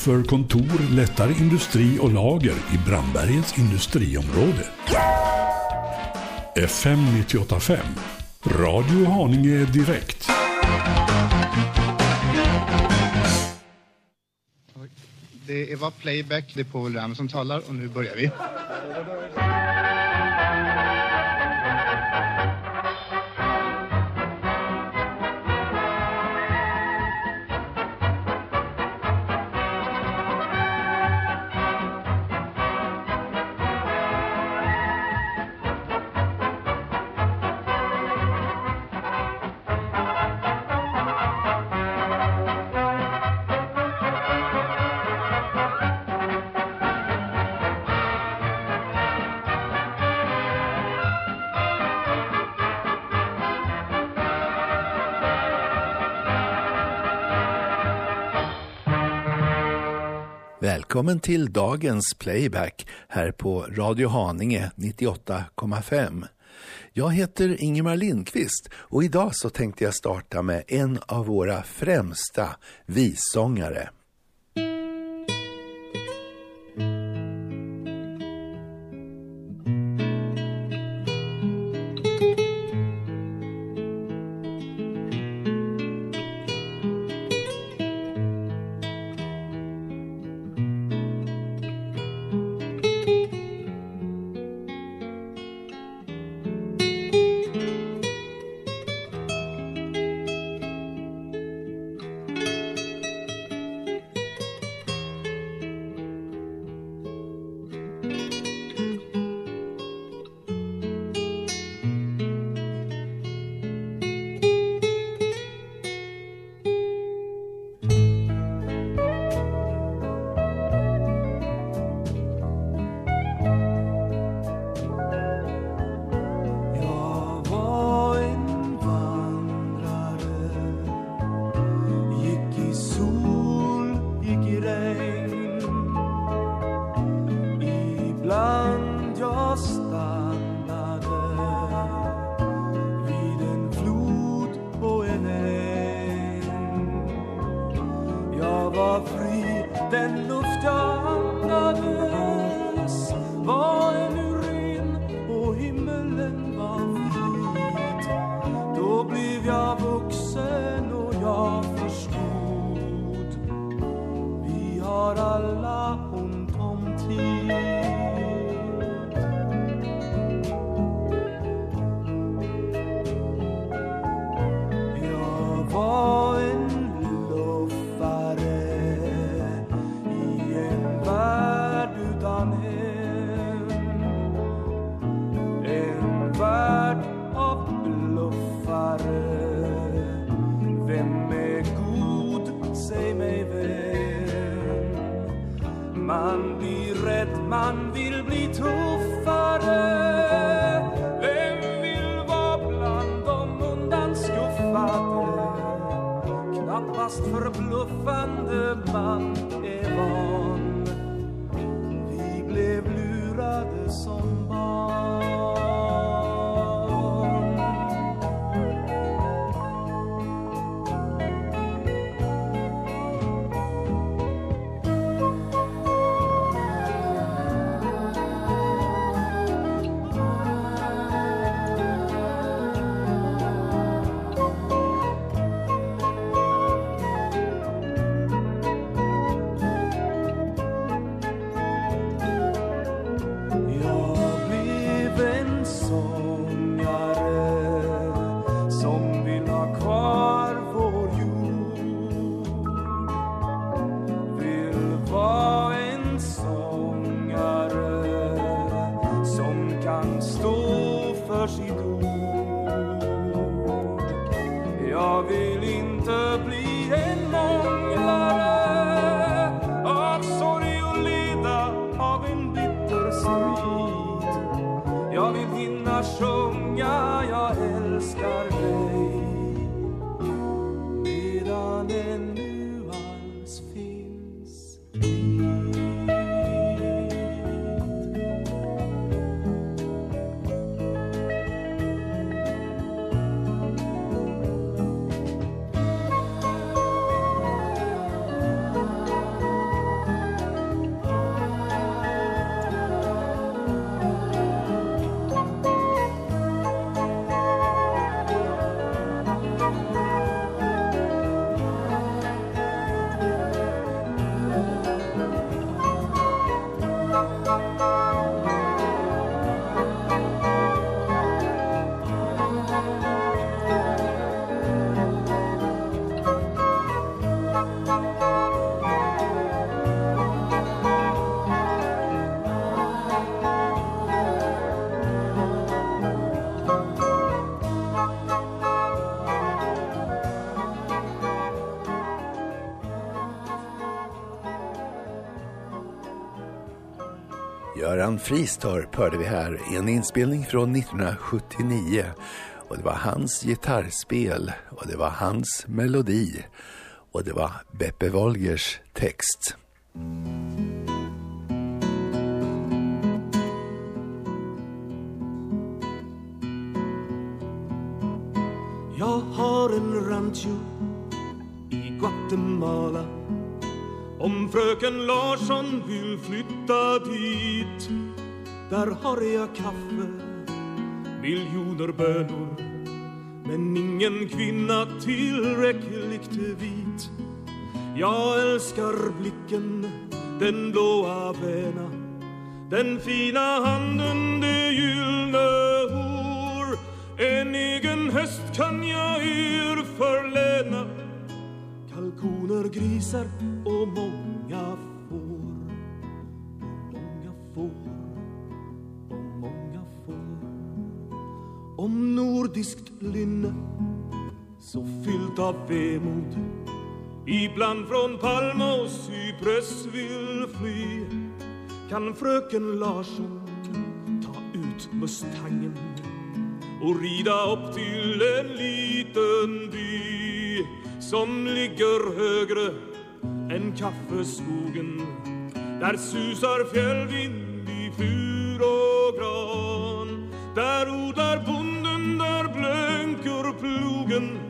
för kontor, lättare industri och lager i Brandbergets industriområde. FM 98.5 Radio Haninge Direkt. Det var playback, det är Povel Ramel som talar och nu börjar vi. Välkommen till dagens playback här på Radio Haninge 98,5. Jag heter Ingemar Lindqvist och idag så tänkte jag starta med en av våra främsta vissångare. Göran Fristorp hörde vi här i en inspelning från 1979. Och det var hans gitarrspel och det var hans melodi och det var Beppe Wolgers text. Tillräckligt vit. Jag älskar blicken, den blåa väna Den fina handen, det gyllne hår. En egen häst kan jag er förläna. Kalkoner, grisar och många får. Och Många får. Och många får. Om nordiskt lynne så fyllt av vemod. Ibland från palma och cypress vill fly. Kan fröken Larsson ta ut Mustangen och rida upp till en liten by som ligger högre än kaffeskogen? Där susar fjällvind i fur och gran. Där odlar bonden, där blänker plogen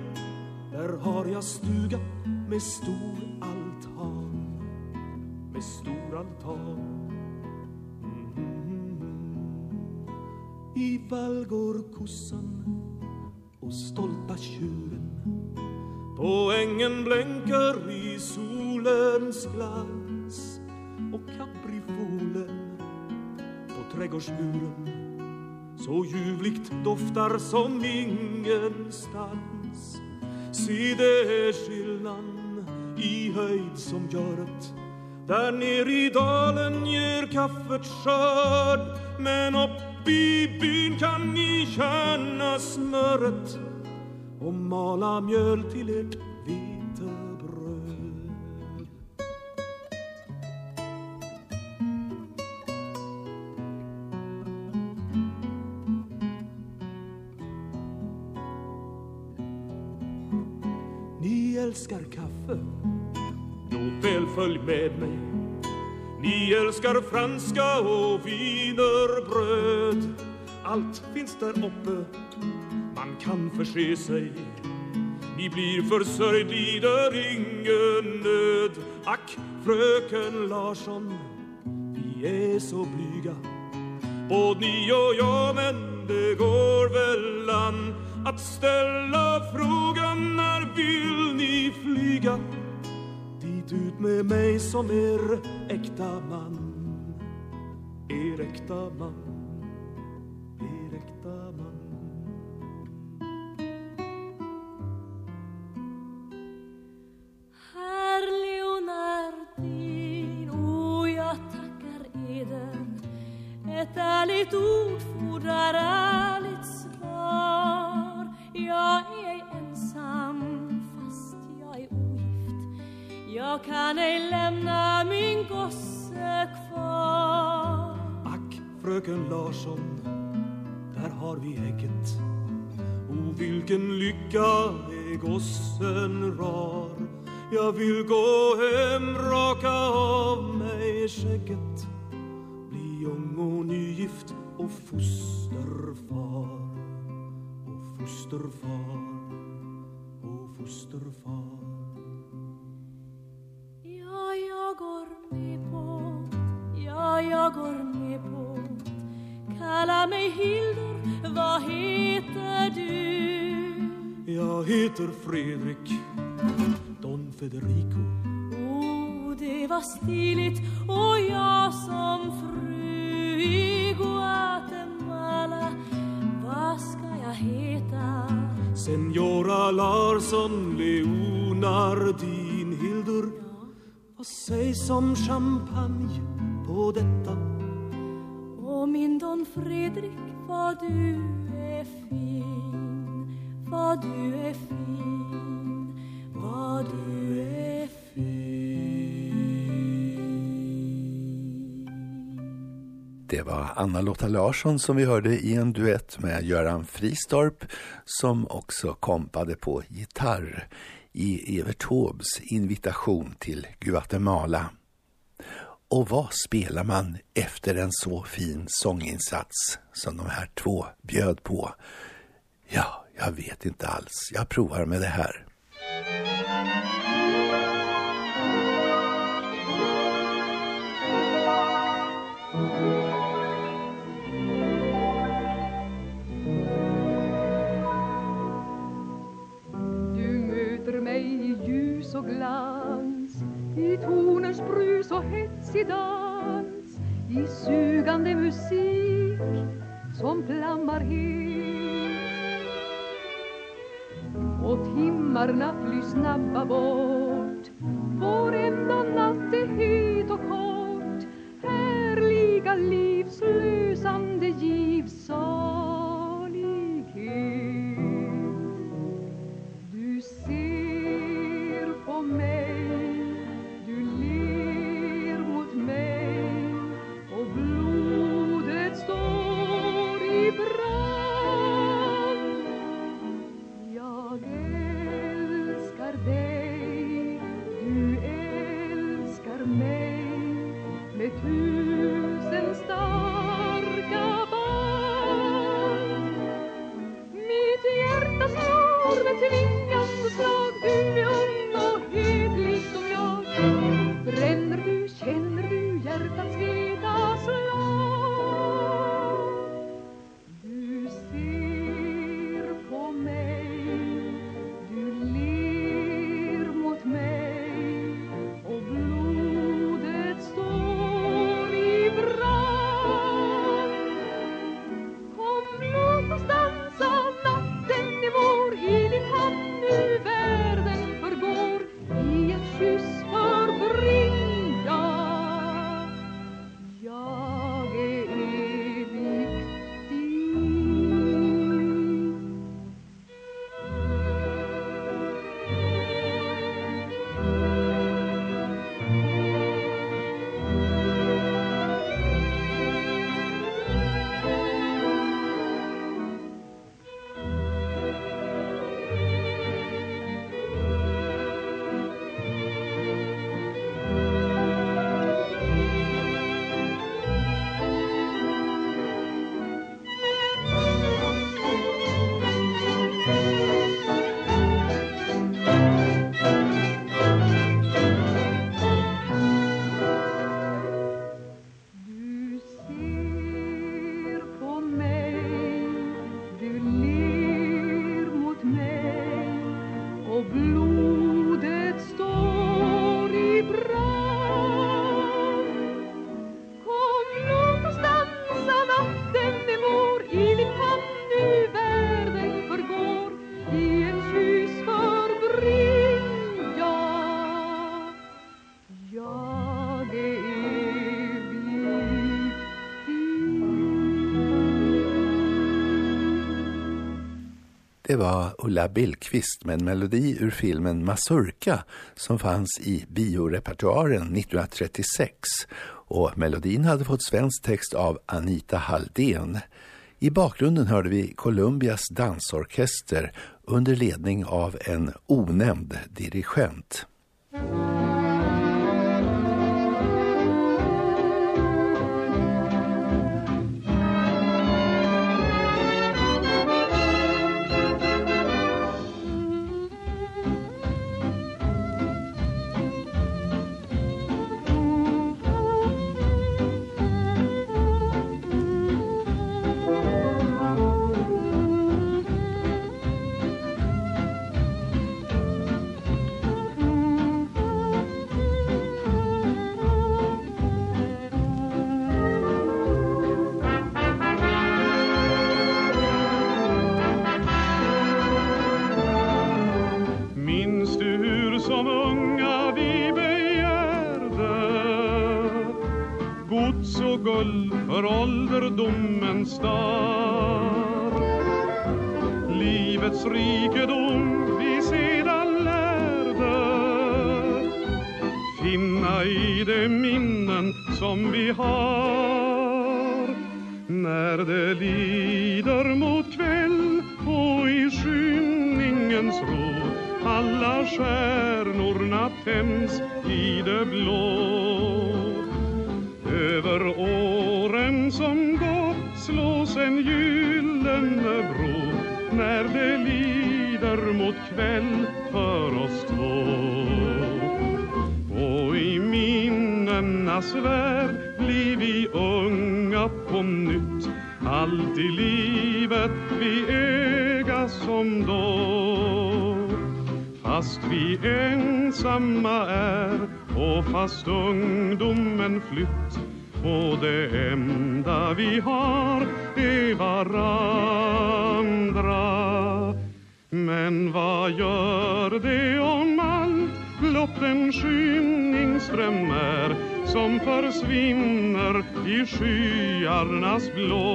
där har jag stuga med stor altan med stor altan mm-hmm. I vall går kossan och stolta tjuren. På ängen blänker i solens glans. Och kaprifolen på trädgårdsmuren. Så ljuvligt doftar som ingenstans. Ty det är skillnad i höjd som gör där ner i dalen ger kaffet skörd men upp i byn kan ni tjäna smöret. Och mala mjöl till ert ni älskar franska och wienerbröd Allt finns där uppe, man kan förse sig. Ni blir försörjd, lider ingen nöd. Ack, fröken Larsson, vi är så blyga. Både ni och jag, men det går väl an Att ställa frågan, när vill ni flyga? Ut med mig som er äkta man. Er äkta man. Er äkta man. Herr Leonardin, o jag tackar eder Ett ärligt ord fordrar ärligt svar. Jag är Jag kan ej lämna min gosse kvar. Ack, fröken Larsson, där har vi ägget. O, vilken lycka är gossen rar. Jag vill gå hem, raka av mig skägget. Bli ung och nygift och fosterfar. Och fosterfar och fosterfar. Ja, jag går med på Ja, jag går med på Kalla mig Hildur, vad heter du? Jag heter Fredrik Don Federico Oh, det var stiligt och jag som fru i Guatemala Vad ska jag heta? Senora Larsson, Leonardin Hildur Vad sägs om champagne på detta? Och min Don Fredrik, vad du är fin Vad du är fin Vad du är fin Det var Anna-Lotta Larsson som vi hörde i en duett med Göran Fristorp som också kompade på gitarr i Evert Taubes invitation till Guatemala. Och vad spelar man efter en så fin sånginsats som de här två bjöd på? Ja, jag vet inte alls. Jag provar med det här. Glans. I tonens brus och hetsig dans. I sugande musik som flammar het och timmarna flyr snabba bort. Vår enda natt är het och kort. Härliga livslösande givsalighet Det var Ulla Billqvist med en melodi ur filmen Mazurka som fanns i biorepertoaren 1936 och melodin hade fått svensk text av Anita Halldén. I bakgrunden hörde vi Columbias dansorkester under ledning av en onämnd dirigent. star. Fast vi ensamma är. Och fast ungdomen flytt. Och det enda vi har är varandra. Men vad gör det om allt blott en skymningsström är som försvinner i skyarnas blå.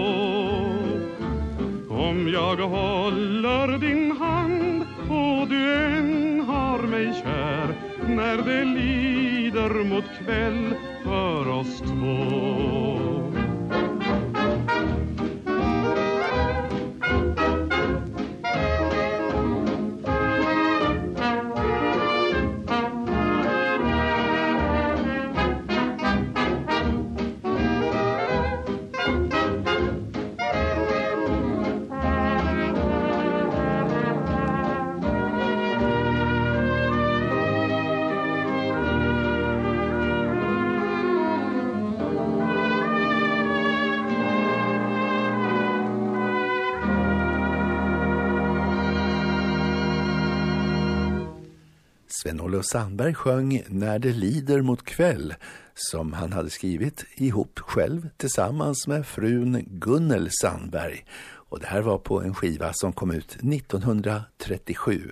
Sven-Olof Sandberg sjöng När det lider mot kväll som han hade skrivit ihop själv tillsammans med frun Gunnel Sandberg. Och det här var på en skiva som kom ut 1937.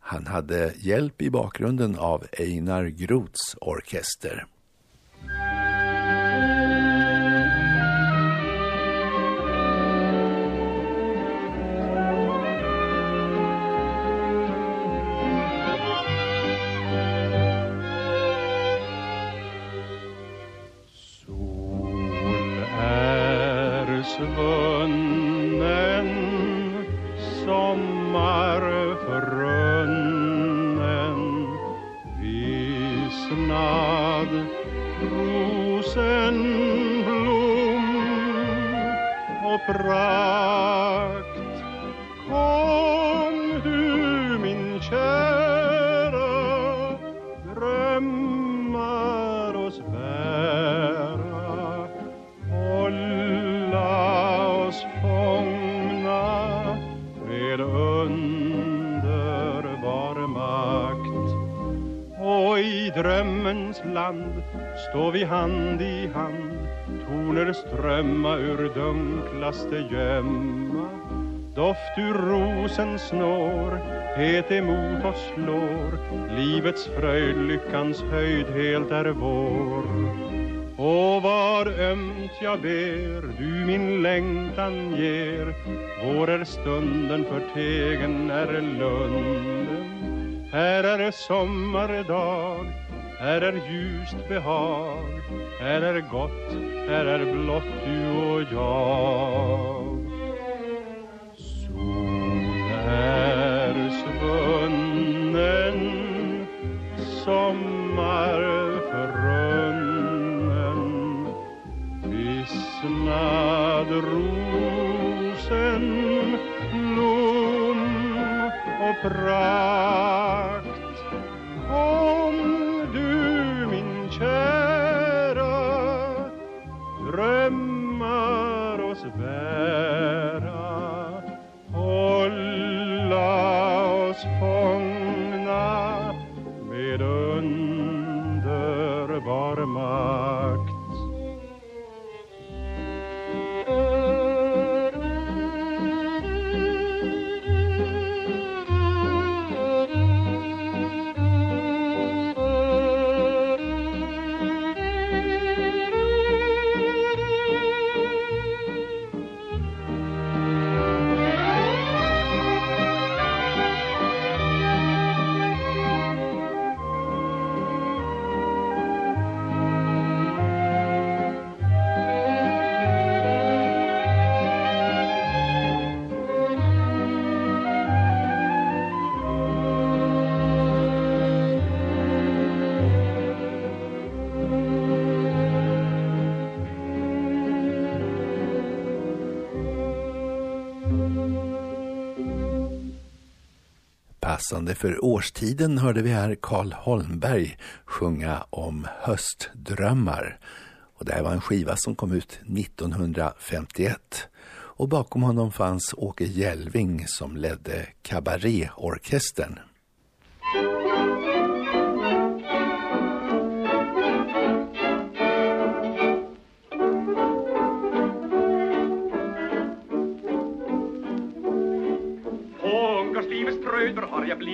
Han hade hjälp i bakgrunden av Einar Groths orkester. Står vi hand i hand toner strömma ur dunklaste gömma. Doft ur rosen snår het emot oss slår. Livets fröjd, lyckans höjd helt är vår. Och vad ömt jag ber, du min längtan ger. Vår är stunden, för tegen är lunden. Här är sommardag, här är ljust behag Här är gott, här är blott du och jag. Sol är svunnen Sommar förrunnen Vissnad rosen blom och prakt despair. Passande för årstiden hörde vi här Karl Holmberg sjunga om höstdrömmar. Och det här var en skiva som kom ut 1951. Och bakom honom fanns Åke Jelving som ledde Kabaréorkestern.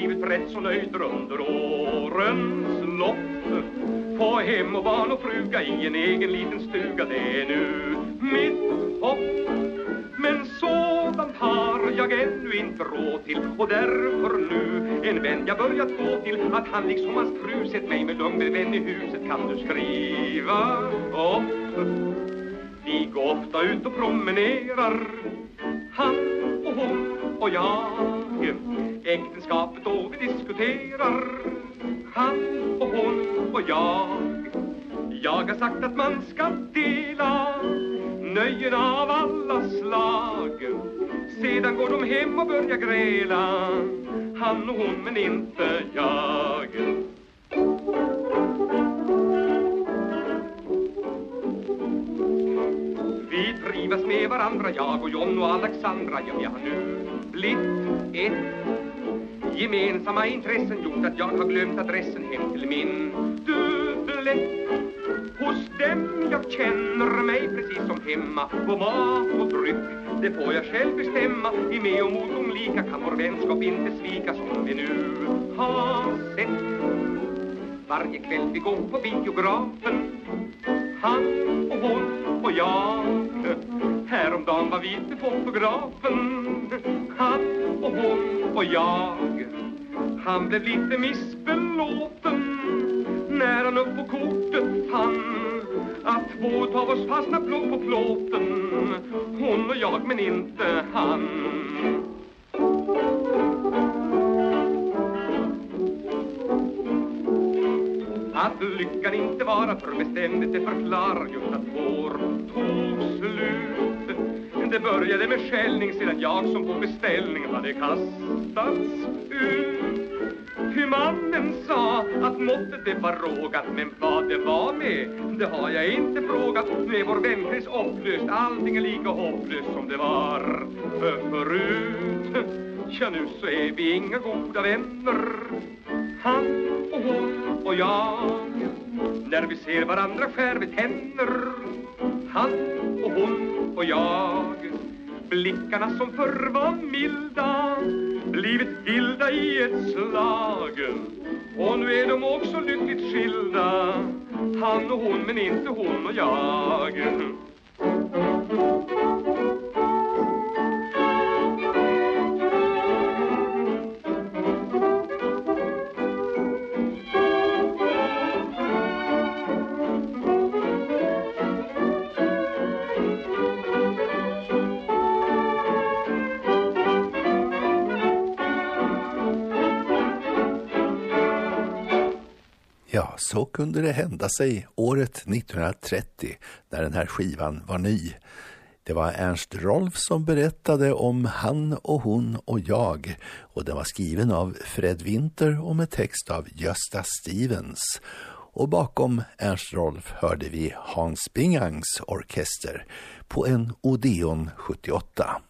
Blivit rätt så nöjd under årens lopp. Få hem och barn och fruga i en egen liten stuga Det är nu mitt hopp. Men sådant har jag ännu inte råd till Och därför nu en vän jag börjat gå till Att han liksom hans fru sett mig med lugn. Med vän i huset Kan du skriva upp. Vi går ofta ut och promenerar Han och hon och jag. Äktenskapet då vi diskuterar. Han och hon och jag. Jag har sagt att man ska dela Nöjen av alla slag. Sedan går de hem och börjar gräla. Han och hon men inte jag. Vi trivas med varandra, jag och John och Alexandra. Ja, vi har nu blivit ett. Gemensamma intressen gjort att jag har glömt adressen hem till min dubblett Hos dem jag känner mig precis som hemma. På mat och dryck, det får jag själv bestämma. I med och mot om lika kan vår vänskap inte svika Som vi nu har sett. Varje kväll vi går på biografen Han och hon och jag. Häromdagen var vi till fotografen Han och hon och jag. Han blev lite missbelåten När han upp på kortet fann Att två av oss fastnat blå på plåten. Hon och jag men inte han. Att lyckan inte vara för beständigt det förklarar just att vår tog slut. Det började med skällning sedan jag som på beställning hade kastats ut. Hur mannen sa att måttet det var rågat Men vad det var med, det har jag inte frågat. Nu är vår vänkrets upplöst, allting är lika hopplöst som det var. För förut Ja, nu så är vi inga goda vänner. Han och hon och jag När vi ser varandra skär vi tänder. Han och hon och jag Blickarna som förr var milda Blivit vilda i ett slag Och nu är de också lyckligt skilda Han och hon men inte hon och jag så kunde det hända sig året 1930 när den här skivan var ny. Det var Ernst Rolf som berättade om Han och hon och jag och den var skriven av Fred Winter och med text av Gösta Stevens. Och bakom Ernst Rolf hörde vi Hans Bingangs orkester på en Odeon 78.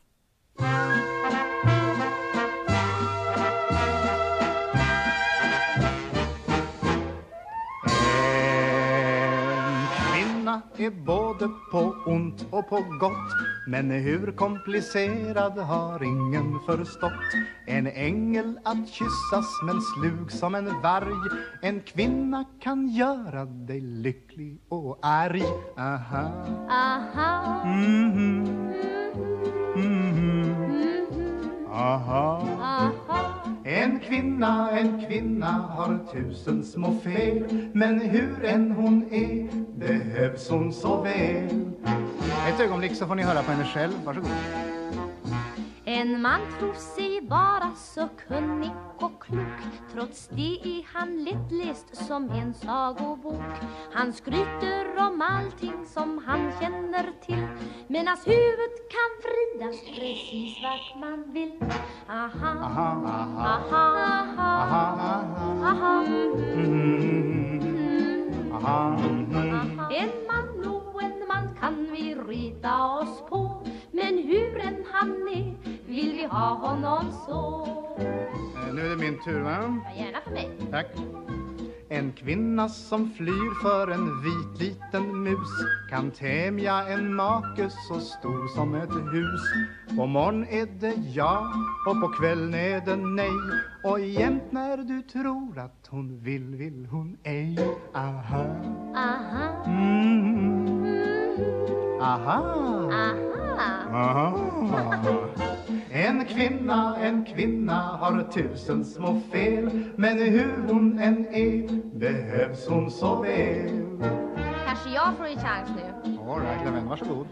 Är både på ont och på gott Men hur komplicerad har ingen förstått. En ängel att kyssas men slug som en varg. En kvinna kan göra dig lycklig och arg. Aha. Aha. Mm -hmm. Mm -hmm. Aha. Aha en kvinna, en kvinna har tusen små fel. Men hur än hon är behövs hon så väl. Ett ögonblick så får ni höra på henne själv, varsågod. En man tror sig vara så kunnig och klok. Trots det är han lättläst som en sagobok. Han skryter om allting som han känner till. Medans huvudet kan vridas precis vart man vill. Aha, Aha, aha, aha, aha, aha, aha, mm, aha, mm. En man och en man kan vi rita oss på Men hur än han är vill vi ha honom så Eh, Nu är det min tur va? Ja, Gärna för mig Tack. En kvinna som flyr för en vit liten mus kan tämja en make så stor som ett hus. På morgon är det ja och på kvällen är det nej och jämt när du tror att hon vill, vill hon ej. Aha, Aha, mm. aha, aha aha. En kvinna, en kvinna har tusen små fel Men hur hon än är behövs hon så väl Kanske jag får en chans nu. All right, vän, varsågod.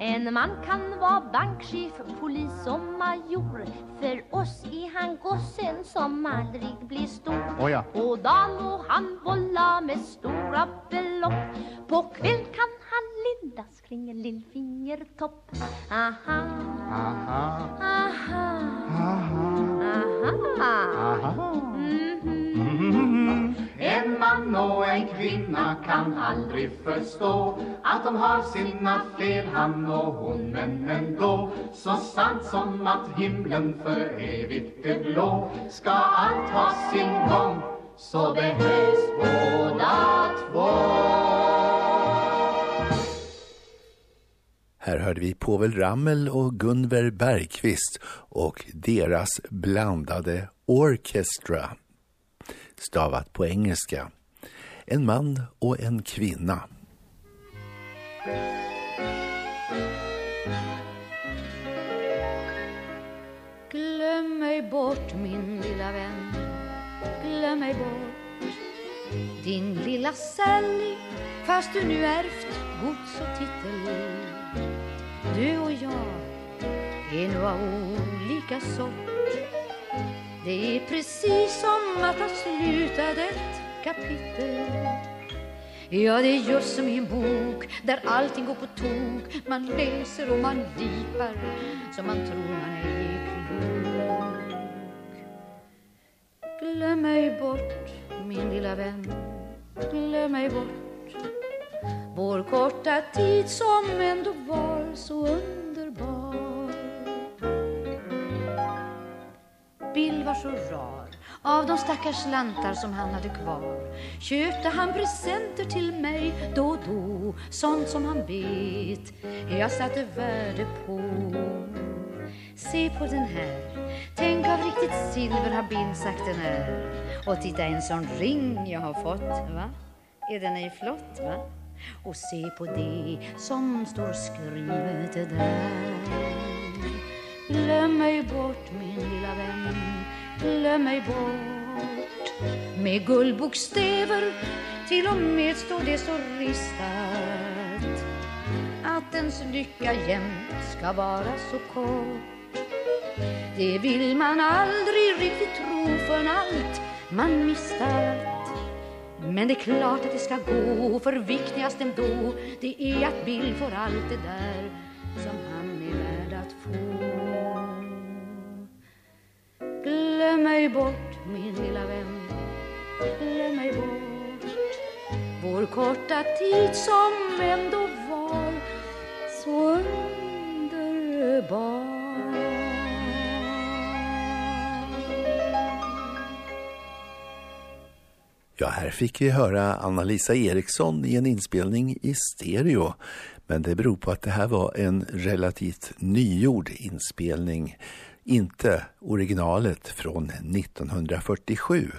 En man kan vara bankchef, polis och major. För oss är han gossen som aldrig blir stor. Oh ja. På dagen må han bolla med stora belopp. På kväll kan han lindas kring en lillfingertopp. Aha, Aha, aha, aha, aha. Aha. Mhm. En man och en kvinna kan aldrig förstå Att de har sina fel, han och hon, men ändå. Så sant som att himlen för evigt är blå. Ska allt ha sin gång, så behövs båda två. Här hörde vi Povel Ramel och Gunver Bergqvist och deras blandade Orchestra, stavat på engelska. En man och en kvinna. Glöm mig bort min lilla vän Glöm mig bort Din lilla Sally Fast du nu ärvt gods och titel Du och jag är nu av olika sort det är precis som att ha slutat ett kapitel. Ja, det är just som i en bok där allting går på tok. Man läser och man lipar så man tror man är klok. Glöm mig bort, min lilla vän. Glöm mig bort. Vår korta tid som ändå var så underbar. Bill var så rar av de stackars slantar som han hade kvar köpte han presenter till mig då och då sånt som han vet jag satte värde på Se på den här Tänk av riktigt silver har Bill sagt den är Och titta en sån ring jag har fått, va? Är den ej flott, va? Och se på det som står skrivet där Glöm mig bort min lilla vän. Glöm mig bort. Med guldbokstäver till och med står det så ristat Att ens lycka jämt ska vara så kort. Det vill man aldrig riktigt tro förrän allt man mistat. Men det är klart att det ska gå För viktigast ändå Det är att Bill får allt det där Som han är värd att få. Glöm mig bort min lilla vän Glöm mig bort Vår korta tid som ändå var Så underbar Ja, här fick vi höra Anna-Lisa Eriksson i en inspelning i stereo. Men det beror på att det här var en relativt nygjord inspelning. Inte originalet från 1947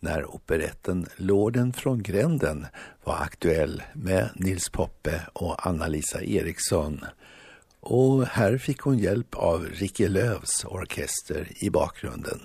när operetten Lorden från gränden var aktuell med Nils Poppe och Anna-Lisa Eriksson. Och här fick hon hjälp av Ricke Lövs orkester i bakgrunden.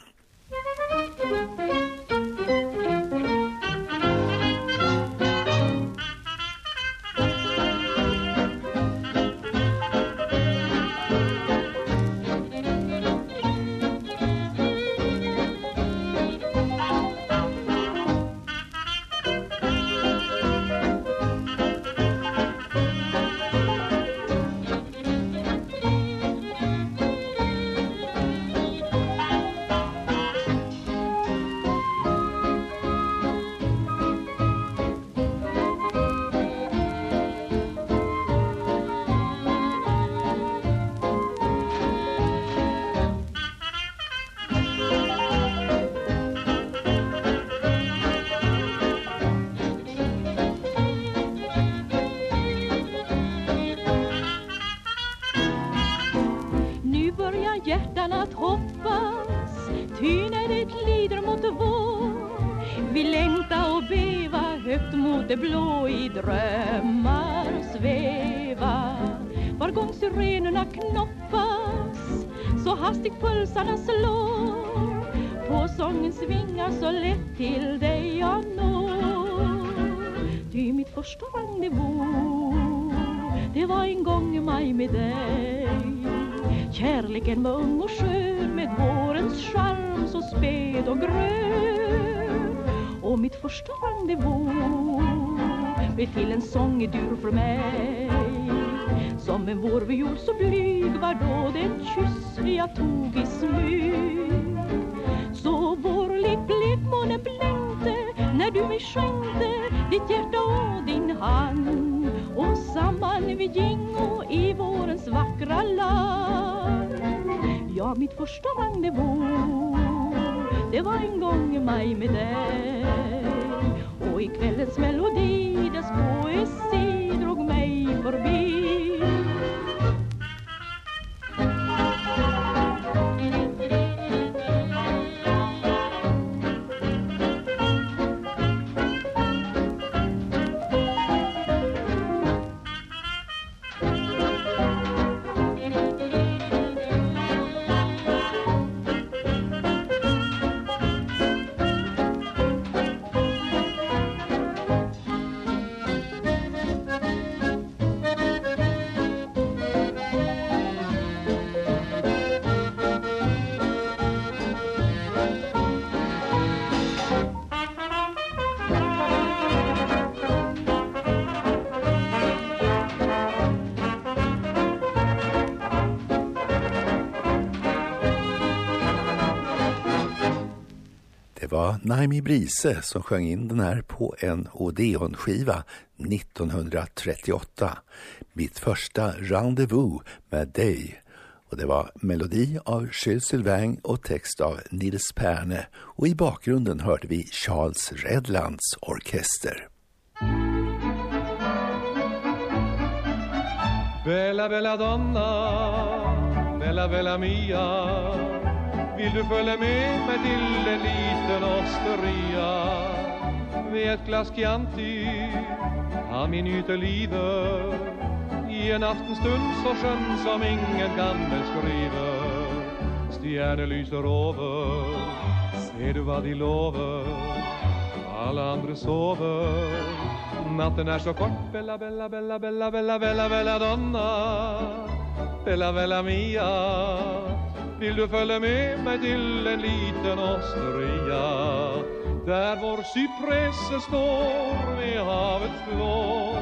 Till en sångedur för mig. Som en vårviol så blyg var då den kyss jag tog i smyg. Så vårligt blev månen blänkte när du mig skänkte ditt hjärta och din hand. Och samman vi gingo i vårens vackra land. Ja, mitt första rendezvous det var en gång i maj med dig. Och i kvällens melodi dess poesi drog mig förbi. Var Naimi Brise som sjöng in den här på en Odeon-skiva 1938. Mitt första rendezvous med dig. Och det var melodi av Jules Sylvain och text av Nils Perne. Och i bakgrunden hörde vi Charles Redlands orkester. Bella, bella donna, bella, bella mia vill du följa med mig till en liten osteria Med ett glas Chianti. Han min lider. I en aftenstund så skön som ingen kan beskriva Stjärnor lyser över, ser du vad de lover? Alla andra sover. Natten är så kort. Bella, bella, bella, bella, bella, bella, bella donna. Bella, bella mia. Vill du följa med mig till en liten osteria Där vår cypress står vid havets blå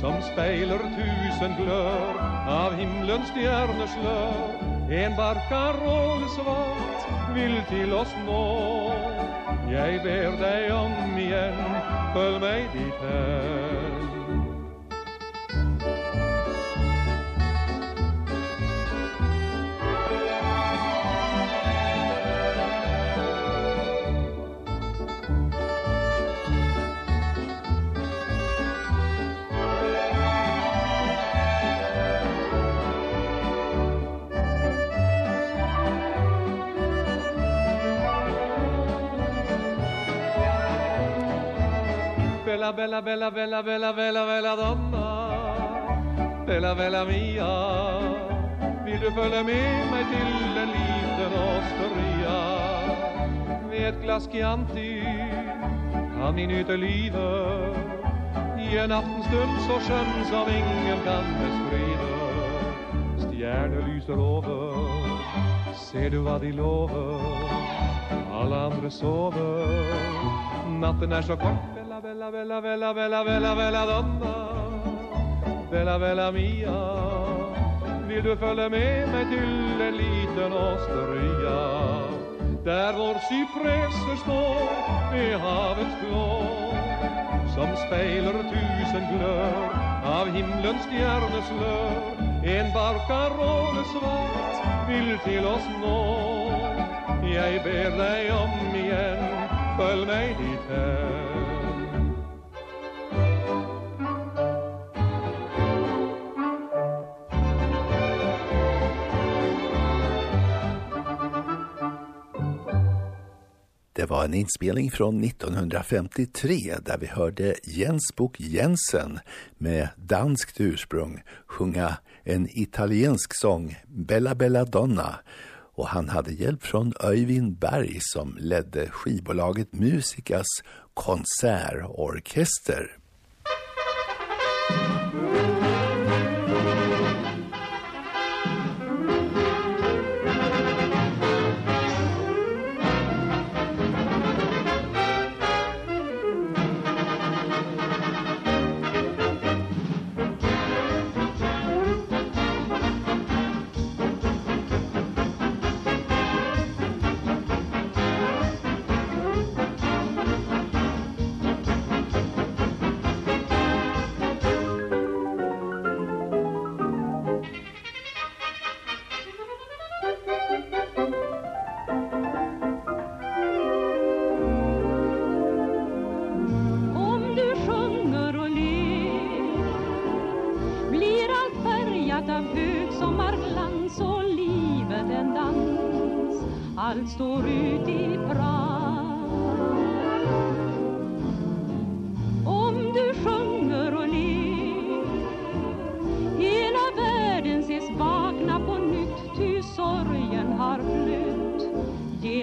Som speglar tusen glör av himlens stjärneslör En barkaroll svart vill till oss nå. Jag ber dig om igen, följ mig dithän Bella, bella, bella, bella, bella, bella, bella donna Bella, bella mia Vill du följa med mig till en liten osteria? Med ett glas Chianti kan ni njuta livet. I en aftenstund så skön som ingen kan beskriva Stjärnor lyser över Ser du vad de lover? Alla andra sover. Natten är så kort bella, bella, bella, bella, bella, bella donna. Bella, bella mia. Vill du följa med mig till en liten osteria? Där vår cypress står vid havets blå Som speglar tusen glör av himlens stjärneslör En barkaroll svart vill till oss nå. Jag ber dig om igen, följ mig dithän Det var en inspelning från 1953 där vi hörde Jens Book Jensen med danskt ursprung sjunga en italiensk sång, Bella Bella Donna. Och han hade hjälp från Öyvind Berg som ledde skivbolaget Musikas konsertorkester.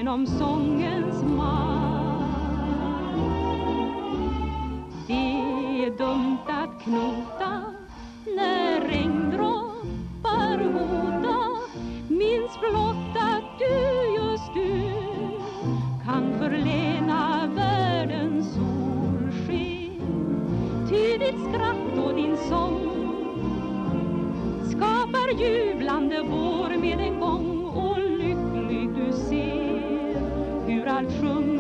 Genom sångens makt. Det är dumt att knota när regndroppar hota Minns blott att du, just du kan förlena världens solsken. Ty ditt skratt och din sång skapar jublande vår med en gång. Hur allt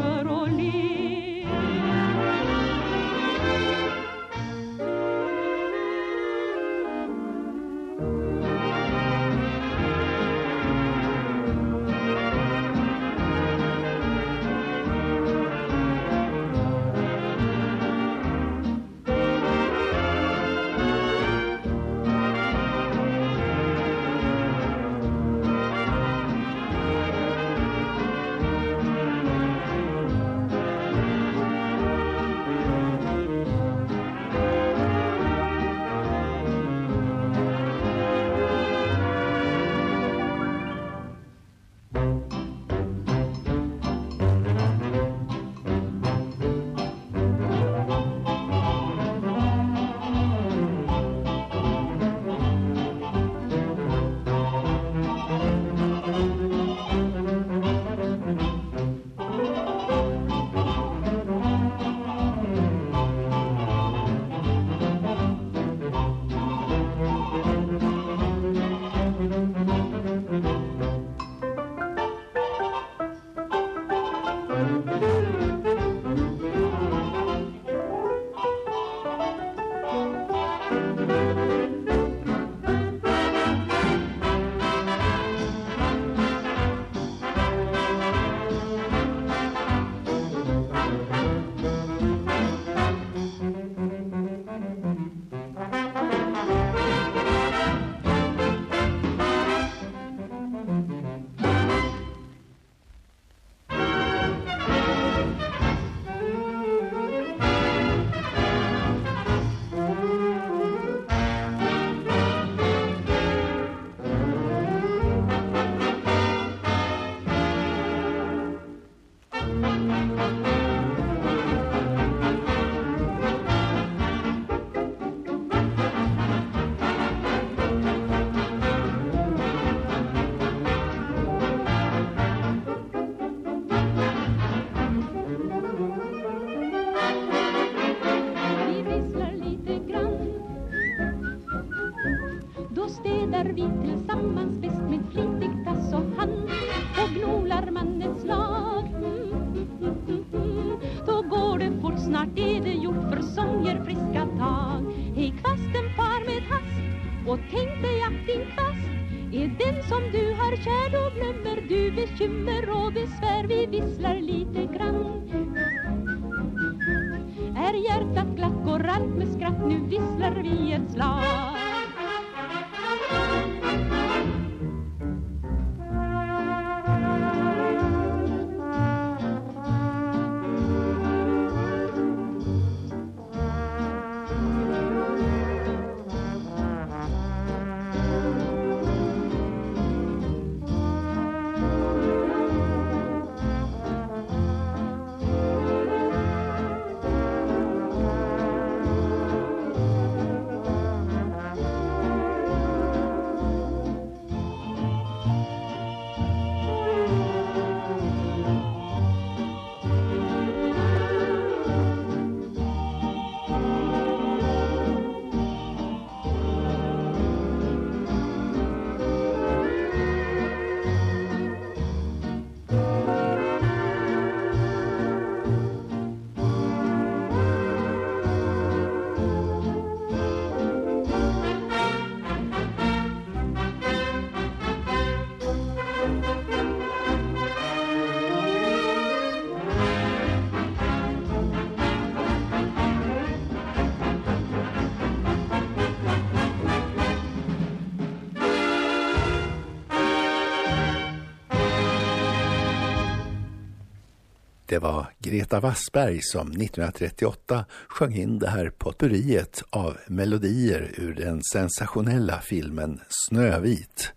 Greta Wassberg som 1938 sjöng in det här potpurriet av melodier ur den sensationella filmen Snövit.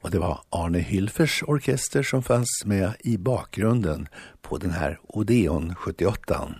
Och det var Arne Hylfers orkester som fanns med i bakgrunden på den här Odeon 78.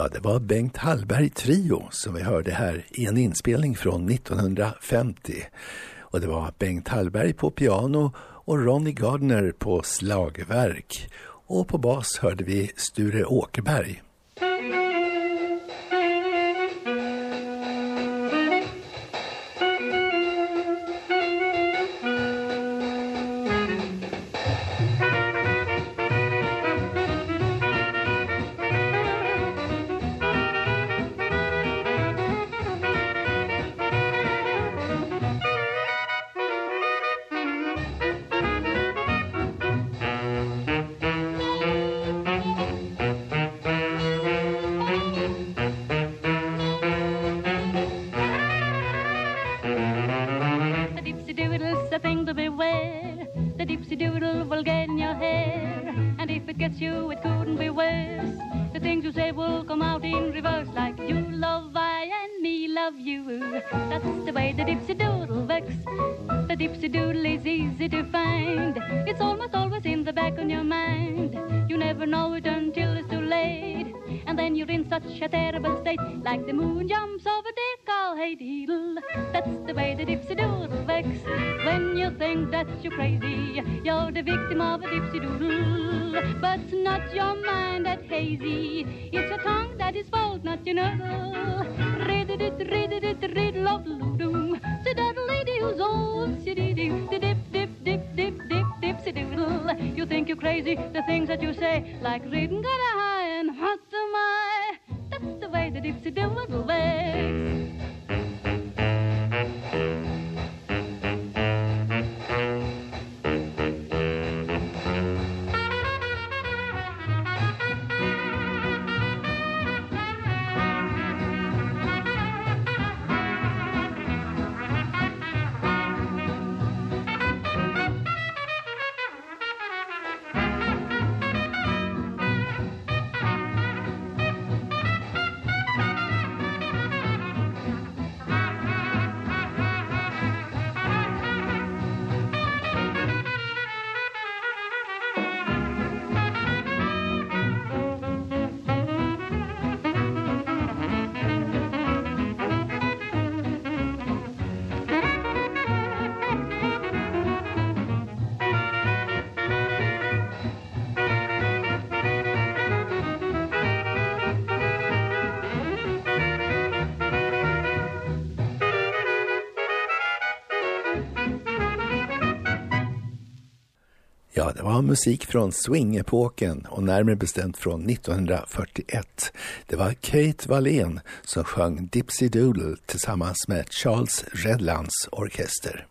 Ja, det var Bengt Hallberg Trio som vi hörde här i en inspelning från 1950. Och det var Bengt Hallberg på piano och Ronnie Gardner på slagverk. Och på bas hörde vi Sture Åkerberg. Musik från swingepoken och närmare bestämt från 1941. Det var Kate Wallén som sjöng Dipsy Doodle tillsammans med Charles Redlands orkester.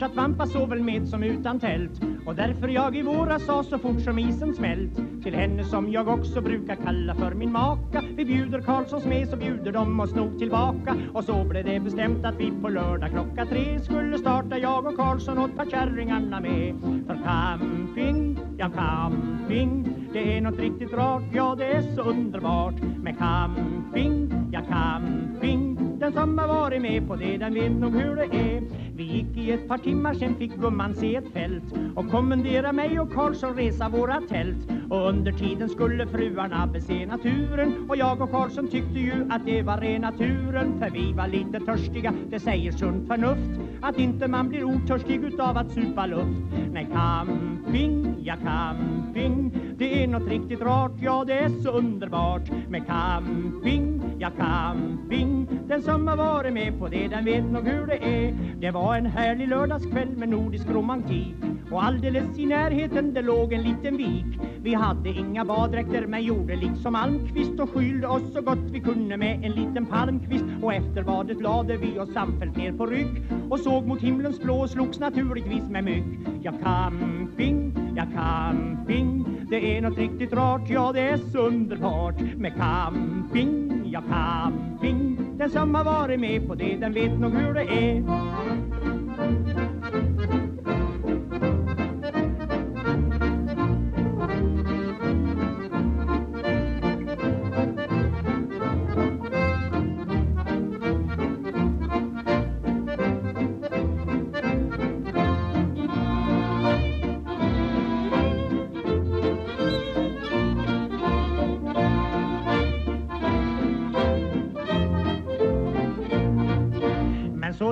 Det att vampa såväl med som utan tält. Och därför jag i våras sa så fort som isen smält. Till henne som jag också brukar kalla för min maka. Vi bjuder Karlssons med så bjuder de oss nog tillbaka. Och så blev det bestämt att vi på lördag klockan tre Skulle starta jag och Karlsson och ta kärringarna med. För camping, ja camping Det är något riktigt rart, ja det är så underbart Med camping, ja camping den som har varit med på det, den vet nog hur det är. Vi gick i ett par timmar, sen fick gumman se ett fält Och kommendera mig och Karlsson resa våra tält. Och under tiden skulle fruarna bese naturen Och jag och Karlsson tyckte ju att det var rena naturen. För vi var lite törstiga, det säger sunt förnuft Att inte man blir otörstig utav att supa luft. Nej, camping, ja camping Det är något riktigt rart, ja det är så underbart Med camping, ja camping. Den som har varit med på det, den vet nog hur det är. Det var en härlig lördagskväll med nordisk romantik Och alldeles i närheten det låg en liten vik. Vi hade inga baddräkter men gjorde liksom Almqvist Och skylde oss så gott vi kunde med en liten palmkvist Och efter badet lade vi oss samfällt ner på rygg Och såg mot himlens blå och slogs naturligtvis med mygg. Ja camping, ja camping Det är något riktigt rart, ja det är så underbart Med camping, ja camping. Den som har varit med på det, den vet nog hur det är.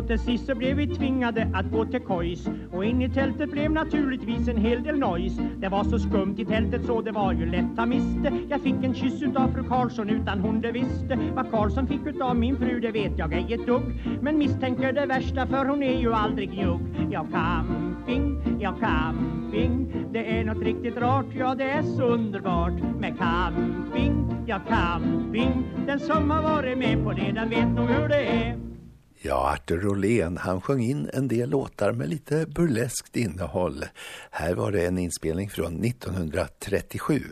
Till sist så blev vi tvingade att gå till kojs. Och in i tältet blev naturligtvis en hel del nojs Det var så skumt i tältet så det var ju lätt att miste. Jag fick en kyss utav fru Karlsson utan hon det visste. Vad Karlsson fick utav min fru det vet jag ej ett dugg. Men misstänker det värsta för hon är ju aldrig njugg. Ja camping, ja camping Det är något riktigt rart, ja det är så underbart Med camping, ja camping. Den som har varit med på det den vet nog hur det är. Ja, Artur Rolén, han sjöng in en del låtar med lite burleskt innehåll. Här var det en inspelning från 1937.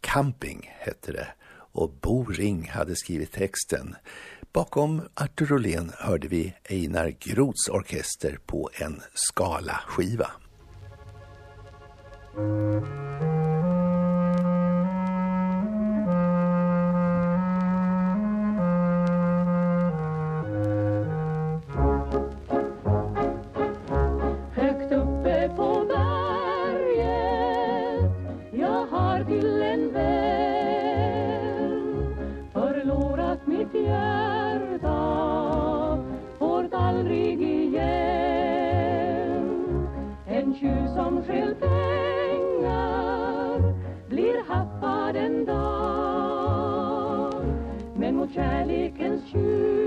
Camping hette det och Bo Ring hade skrivit texten. Bakom Artur Rolén hörde vi Einar Groths orkester på en skala-skiva. Mm. Mitt hjärta Får aldrig igen. En tjuv som stjäl pengar Blir haffad en dag. Men mot kärlekens tjuv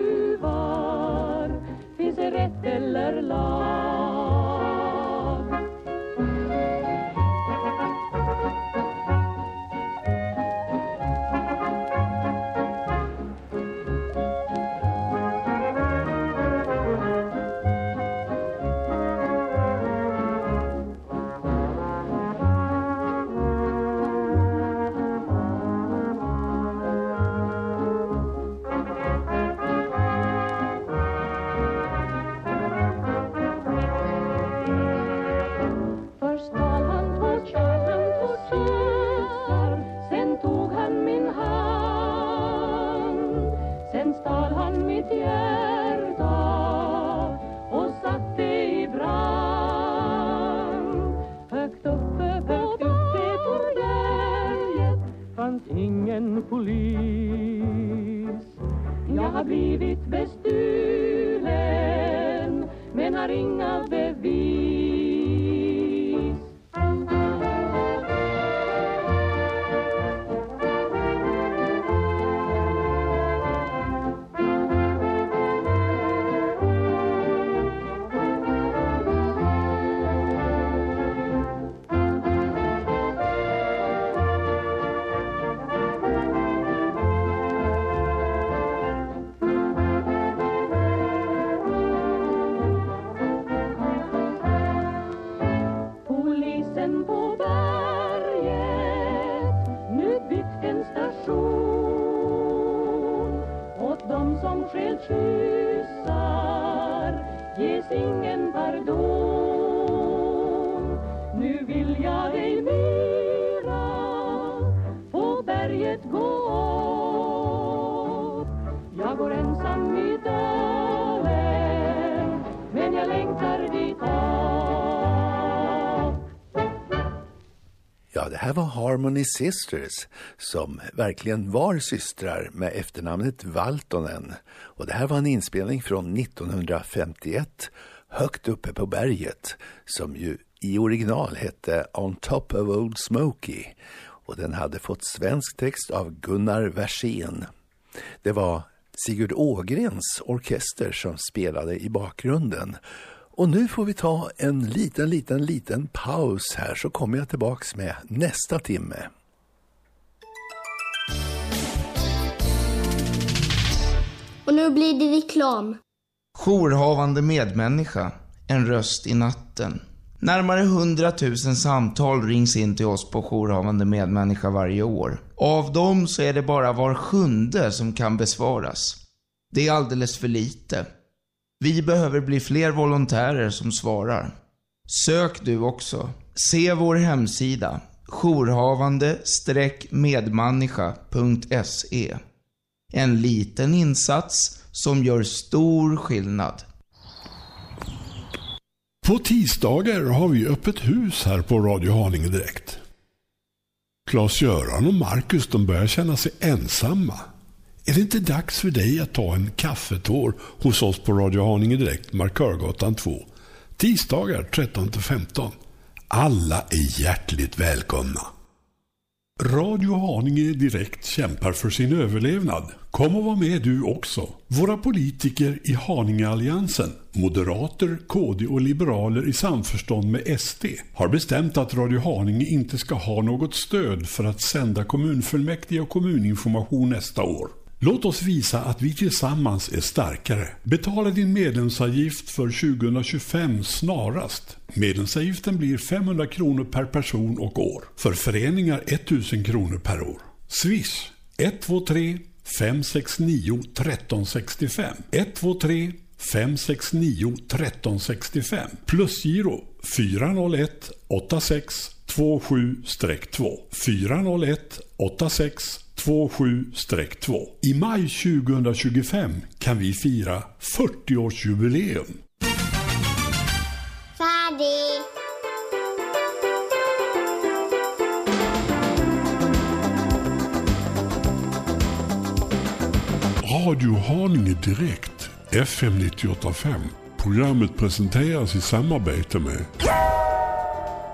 var Sisters som verkligen var systrar med efternamnet Valtonen. Och det här var en inspelning från 1951, Högt uppe på berget, som ju i original hette On top of Old Smoky. Och den hade fått svensk text av Gunnar Versén. Det var Sigurd Ågrens orkester som spelade i bakgrunden. Och nu får vi ta en liten, liten, liten paus här så kommer jag tillbaks med nästa timme. Och nu blir det reklam. Jourhavande medmänniska, en röst i natten. Närmare 100 000 samtal rings in till oss på jourhavande medmänniska varje år. Av dem så är det bara var sjunde som kan besvaras. Det är alldeles för lite. Vi behöver bli fler volontärer som svarar. Sök du också. Se vår hemsida jourhavande-medmänniska.se En liten insats som gör stor skillnad. På tisdagar har vi öppet hus här på Radio Haninge Direkt. Klas-Göran och Marcus de börjar känna sig ensamma. Är det inte dags för dig att ta en kaffetår hos oss på Radio Haninge Direkt, Markörgatan 2? Tisdagar 13-15. Alla är hjärtligt välkomna. Radio Haninge Direkt kämpar för sin överlevnad. Kom och var med du också. Våra politiker i Haningealliansen, moderater, KD och liberaler i samförstånd med SD, har bestämt att Radio Haninge inte ska ha något stöd för att sända kommunfullmäktige och kommuninformation nästa år. Låt oss visa att vi tillsammans är starkare. Betala din medlemsavgift för 2025 snarast. Medlemsavgiften blir 500 kronor per person och år. För föreningar 1000 kronor per år. Swish 123 569 1365. 123 569 1365. Plusgiro 401 86 27-2. 401 86 27-2. I maj 2025 kan vi fira 40-årsjubileum. Färdig! Radio Haninge Direkt, FM 98.5. Programmet presenteras i samarbete med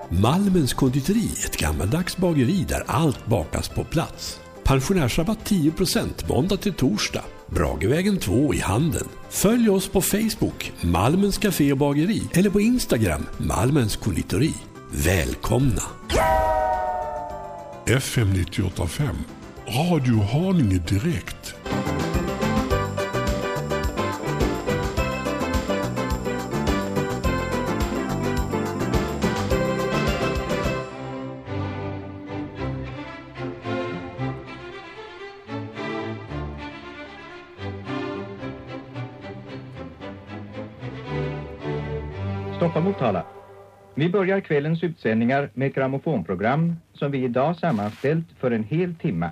Malmens konditori, ett gammaldags bageri där allt bakas på plats. Pensionärsrabatt 10% måndag till torsdag. Bragevägen 2 i Handen. Följ oss på Facebook, Malmens Café och Bageri eller på Instagram, Malmens Konditori. Välkomna! FM 98.5. Radio Haninge Direkt. Motala. Vi börjar kvällens utsändningar med ett grammofonprogram som vi idag sammanställt för en hel timma.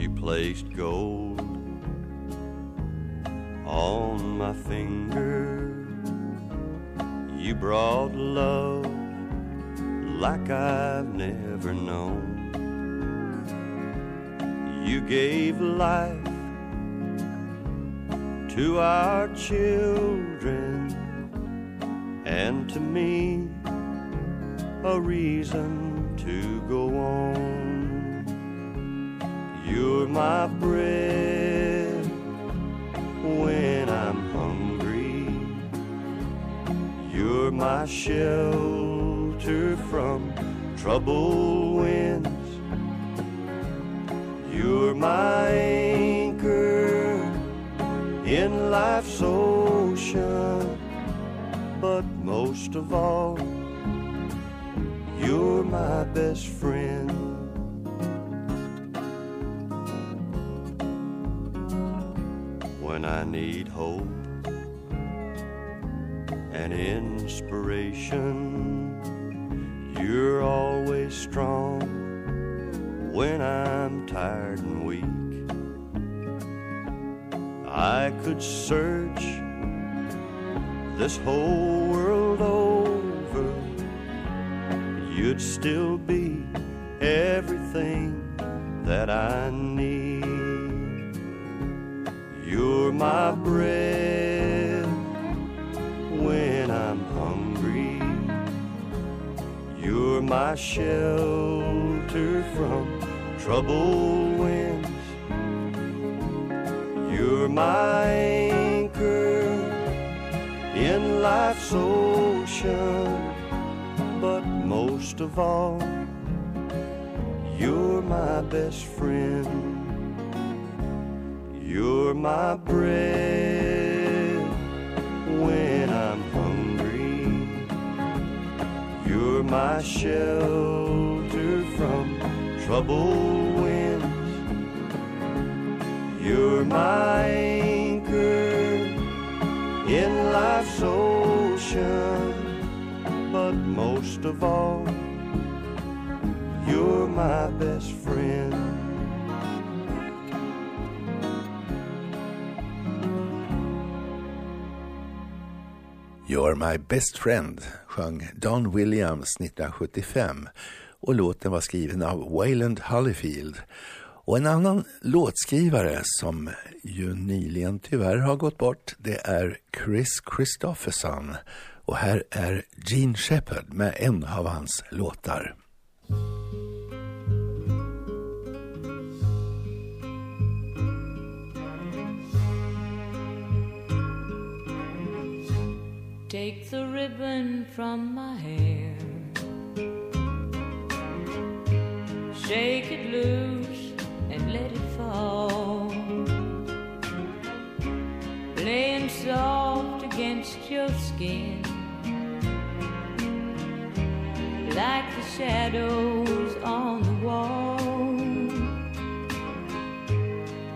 You placed gold on my finger. You brought love like I've never known. You gave life to our children and to me a reason to go on. You're my bread when I'm hungry. You're my shelter from troubled winds. You're my anchor in life's ocean. But most of all, you're my best friend. When I need hope and inspiration, you're always strong when I'm tired and weak. I could search this whole world over, you'd still be everything that I need. You're my bread when I'm hungry. You're my shelter from troubled winds. You're my anchor in life's ocean. But most of all, you're my best friend. You're my bread when I'm hungry. You're my shelter winds. You're my anchor in life's ocean. But most of all, you're my best friend. You're My Best Friend sjöng Don Williams 1975 och låten var skriven av Wayland Hollyfield. Och en annan låtskrivare som ju nyligen tyvärr har gått bort det är Chris Christopherson. Och här är Gene Shepard med en av hans låtar. Take the ribbon from my hair. Shake it loose and let it fall. Playing soft against your skin. like the shadows on the wall.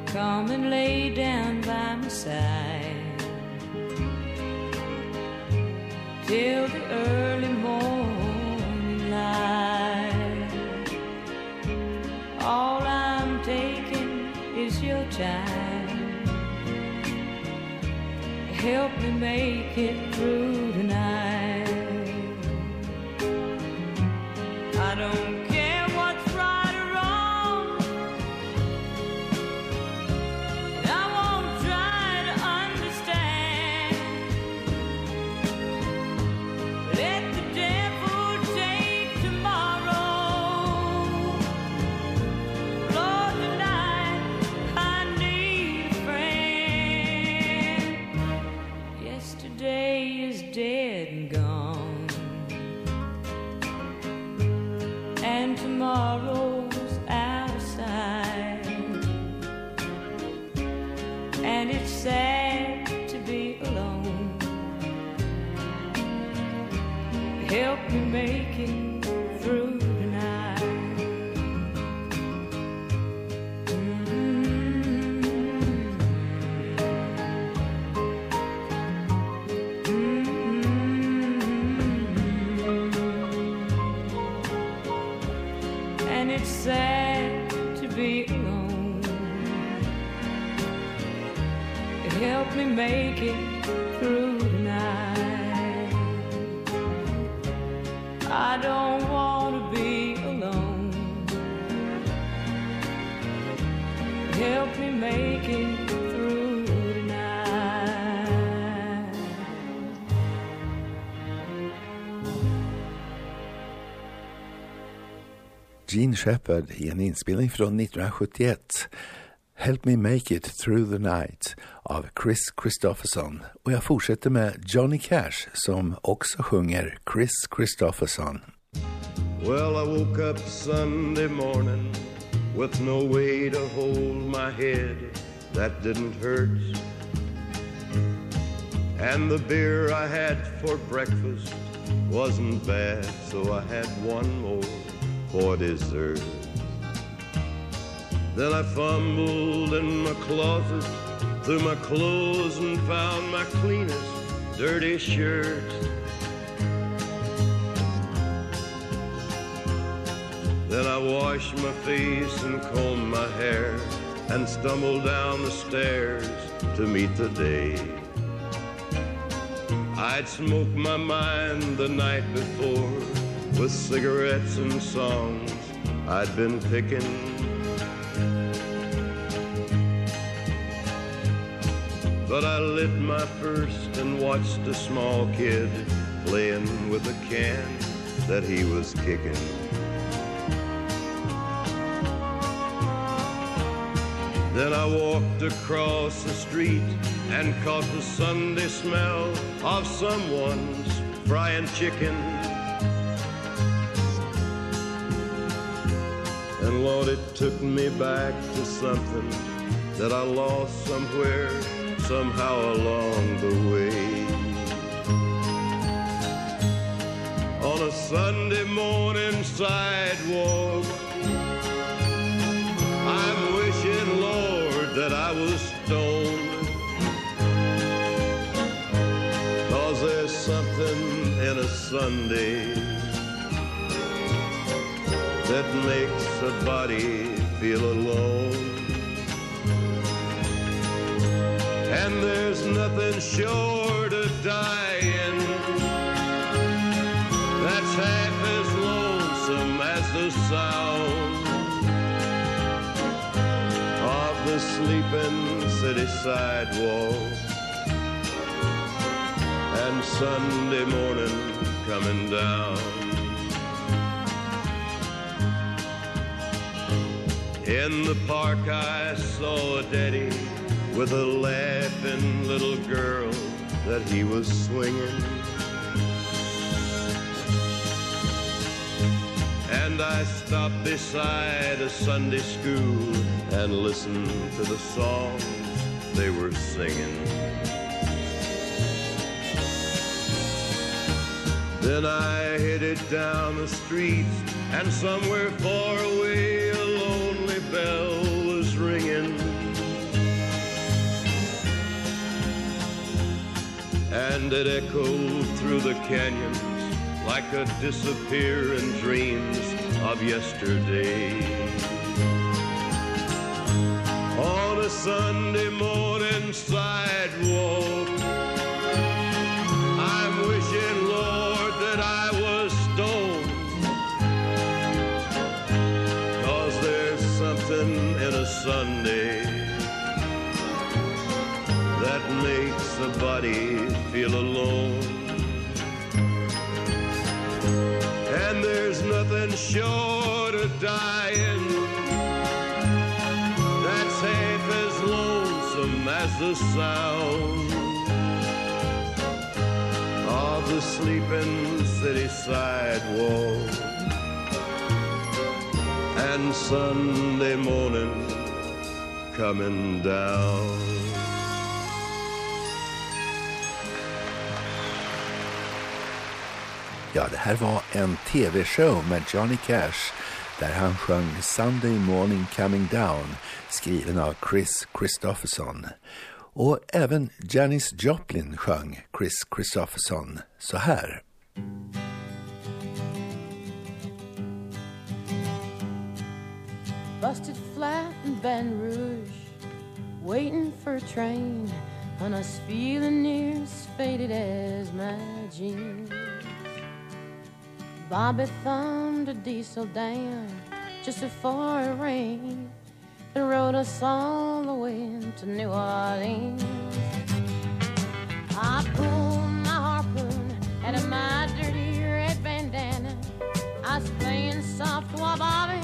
Come and lay down by my side till the early Help me make it through tonight. Gene Shepard i en inspelning från 1971. Help Me Make It Through the Night av Chris Christopherson. Och jag fortsätter med Johnny Cash som också sjunger Chris Christopherson. Well, I woke up Sunday morning with no way to hold my head that didn't hurt. And the beer I had for breakfast wasn't bad, so I had one more for dessert. Then I fumbled in my closet through my clothes and found my cleanest dirty shirt. Then I washed my face and combed my hair and stumbled down the stairs to meet the day. I'd smoked my mind the night before with cigarettes and songs I'd been picking. But I lit my first and watched a small kid playing with a can that he was kicking. Then I walked across the street and caught the Sunday smell of someone's frying chicken. Lord, it took me back to something that I lost somewhere, somehow along the way. On a Sunday morning sidewalk, I'm wishing, Lord, that I was stoned. Cause there's something in a Sunday that makes a body feel alone. And there's nothing short of dying that's half as lonesome as the sound of the sleeping city sidewalk and Sunday morning coming down. In the park I saw a daddy with a laughing little girl that he was swinging. And I stopped beside a Sunday school and listened to the songs they were singing. Then I headed down the street, and somewhere far away bell was ringing. And it echoed through the canyons like a disappearing dreams of yesterday. On a Sunday morning sidewalk, I'm wishing, Lord, Sunday that makes a body feel alone. And there's nothing short of dying that's half as lonesome as the sound of the sleeping city sidewalk. And Sunday morning coming down. Ja, det här var en tv-show med Johnny Cash där han sjöng Sunday Morning Coming Down skriven av Chris Christopherson. Och även Janis Joplin sjöng Chris Christopherson så här. Busted flat in Baton Rouge, waiting for a train, and I was feeling near as faded as my jeans. Bobby thumbed a diesel down just before it rained and rode us all the way to New Orleans. I pulled my harpoon out of my dirty red bandana. I was playing soft while Bobby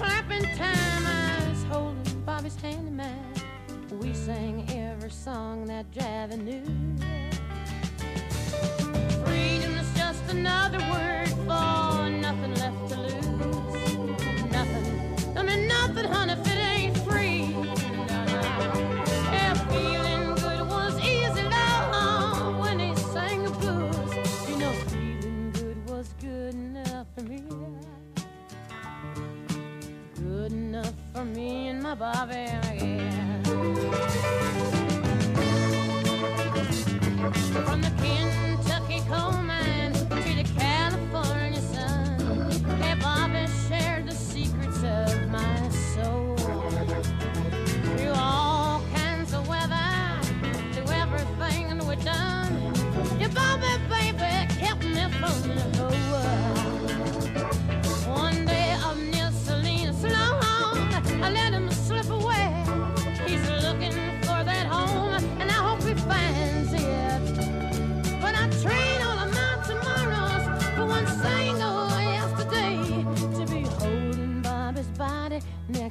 wipers slapping time. I was holding Bobby's hand in mine. We sang every song that Javi knew. Freedom is just another word va.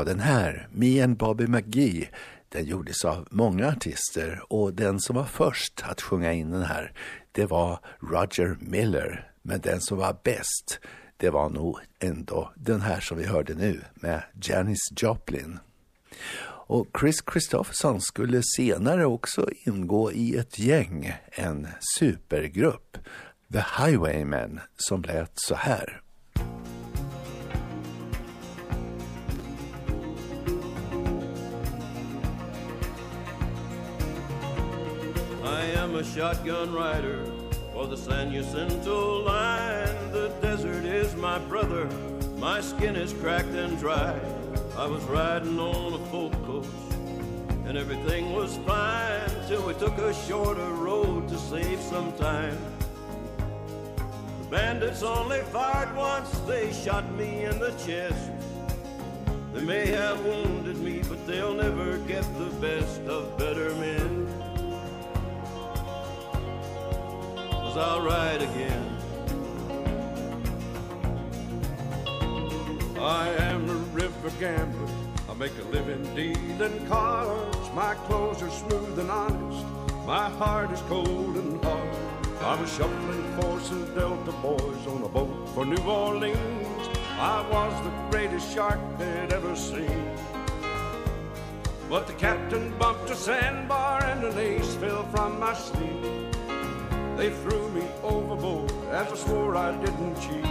Ja, den här, Me and Bobby McGee, den gjordes av många artister och den som var först att sjunga in den här, det var Roger Miller. Men den som var bäst, det var nog ändå den här som vi hörde nu med Janis Joplin. Och Chris Christopherson skulle senare också ingå i ett gäng, en supergrupp, The Highwaymen, som lät så här. I am a shotgun rider for the San Jacinto line. The desert is my brother, my skin is cracked and dry. I was riding on a folk coach and everything was fine till we took a shorter road to save some time. The bandits only fired once, they shot me in the chest. They may have wounded me, but they'll never get the best of better men. Cause I'll ride again. I am a river gambler. I make a living dealing cards. My clothes are smooth and honest. My heart is cold and hard. I'm shuffling for some Delta boys on a boat for New Orleans. I was the greatest shark they'd ever seen. But the captain bumped a sandbar and an ace fell from my sleeve. They threw me overboard as I swore I didn't cheat.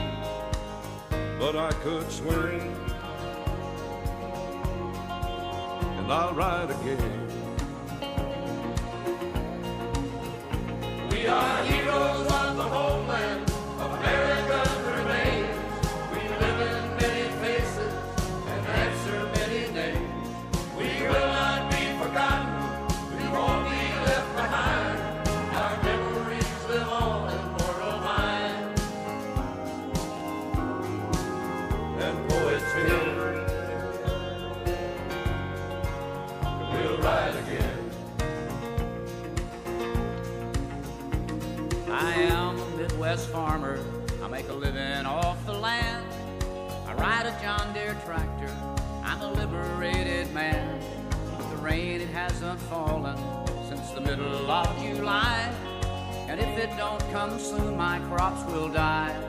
But I could swim, and I'll ride again. We are heroes of the homeland, American Midwest farmer. I make a living off the land. I ride a John Deere tractor. I'm a liberated man. The rain, it hasn't fallen since the middle of July. And if it don't come soon, my crops will die.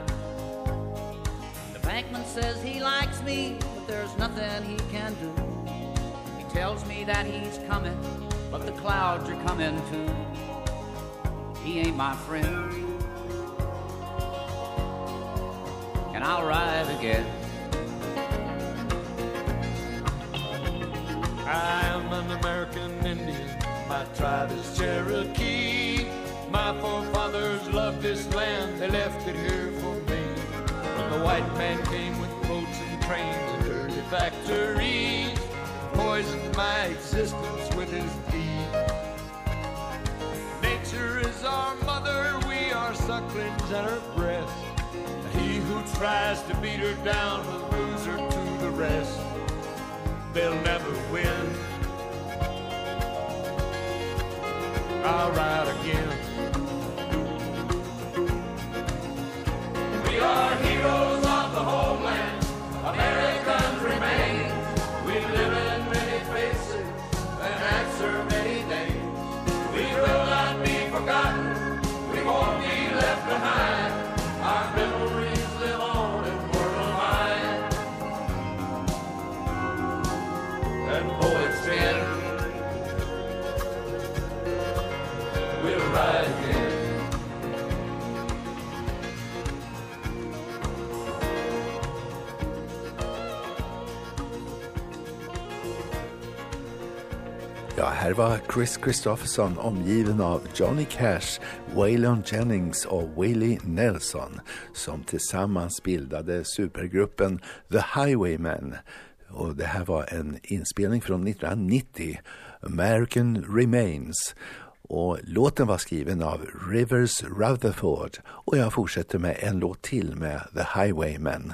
The bankman says he likes me, but there's nothing he can do. He tells me that he's coming, but the clouds are coming too. He ain't my friend. And I'll ride again. I am an American Indian. My tribe is Cherokee. My forefathers loved this land. They left it here for me. When the white man came with boats and trains and dirty factories, poisoned my existence with his deed. Nature is our mother. We are sucklings at her tries to beat her down will lose her to the rest. They'll never win. I'll ride again. We are heroes of the homeland, Americans här var Chris Christopherson omgiven av Johnny Cash, Waylon Jennings och Willie Nelson som tillsammans bildade supergruppen The Highwaymen. Och det här var en inspelning från 1990, American Remains. Och låten var skriven av Rivers Rutherford och jag fortsätter med en låt till med The Highwaymen.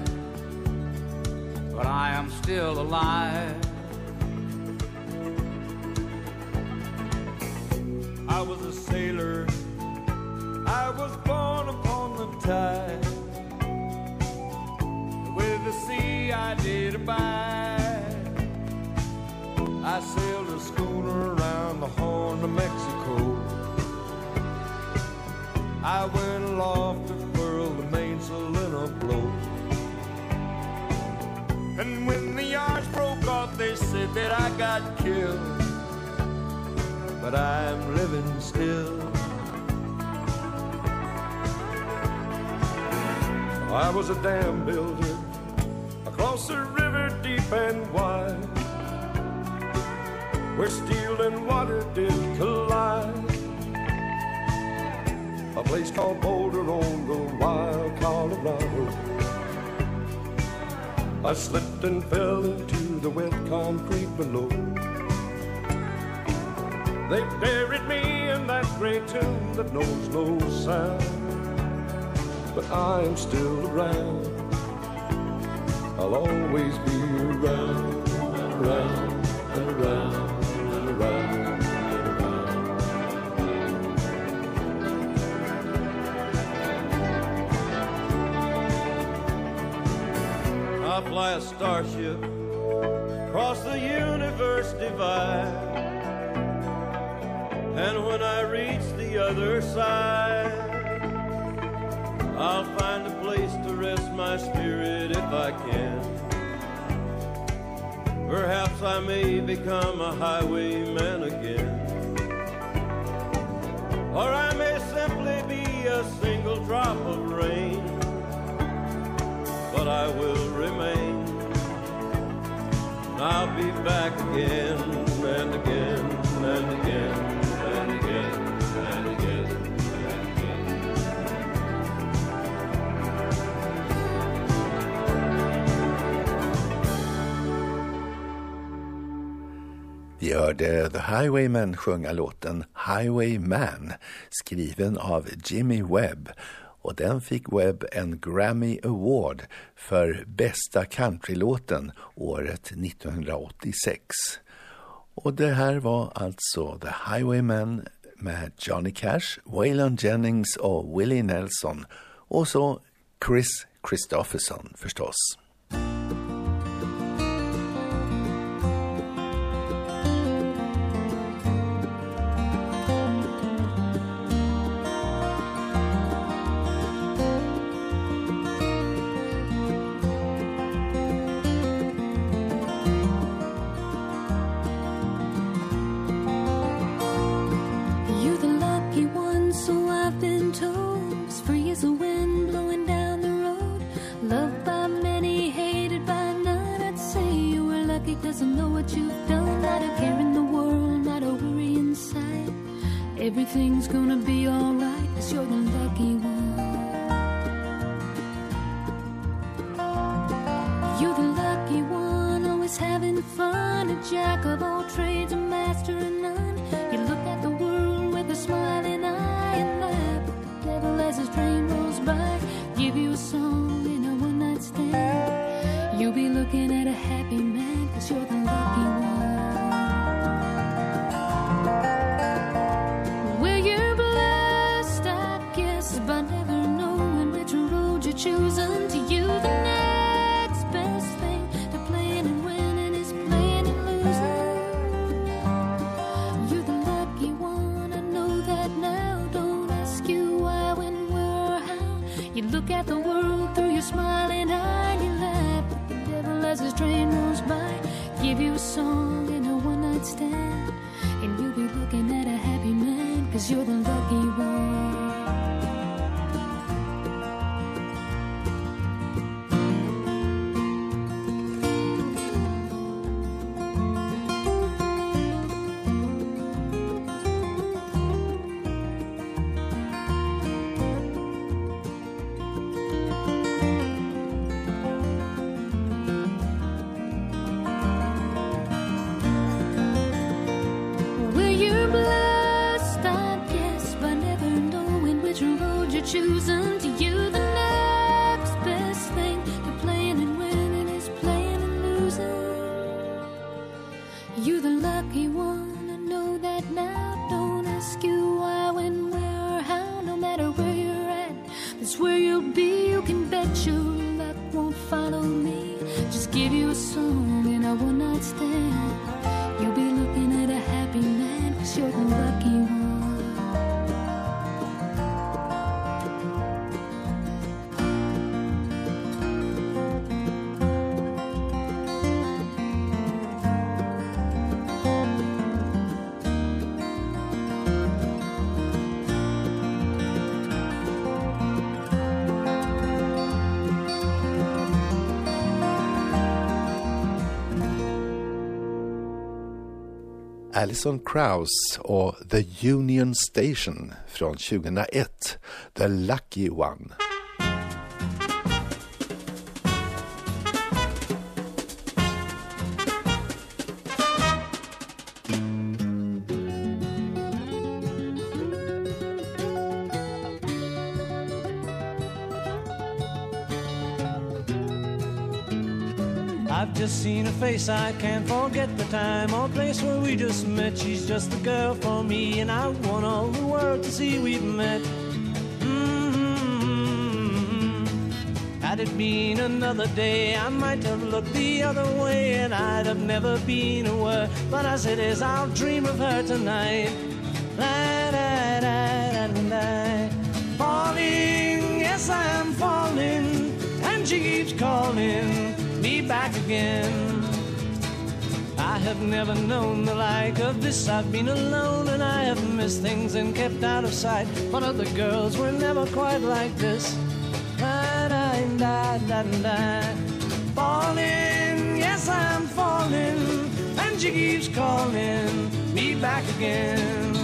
but I am still alive. I was a sailor. I was born upon the tide. With the sea I did abide. I sailed a schooner around the Horn of Mexico. I went aloft And when the yards broke off, they said that I got killed but I'm living still. I was a dam builder across a river deep and wide, where steel and water did collide. A place called Boulder on the wild Colorado. I slipped and fell into the wet concrete below. They buried me in that great tomb that knows no sound. But I am still around. I'll always be around around around fly a starship across the universe divide. And when I reach the other side, I'll find a place to rest my spirit if I can. Perhaps I may become a highwayman again. Or I may simply be a single drop of rain. I will remain. I'll be back again and again and again. The Highwaymen sjunga låten Highwayman skriven av Jimmy Webb och den fick Webb en Grammy Award för bästa countrylåten året 1986. Och det här var alltså The Highwaymen med Johnny Cash, Waylon Jennings och Willie Nelson och så Chris Christopherson förstås. Alison Krauss och The Union Station från 2001, The Lucky One. Just seen face, I can't forget the time or place where we just met. She's just the girl for me, and I want all the world to see we've met. Mm-hmm. Had it been another day, I might have looked the other way, and I'd have never been aware. But as it is, I'll dream of her tonight. Falling, yes, I am falling, and she keeps calling me back again. Have never known the like of this. I've been alone and I have missed things and kept out of sight. But other girls were never quite like this. Falling, yes, I'm falling, and she keeps calling me back again.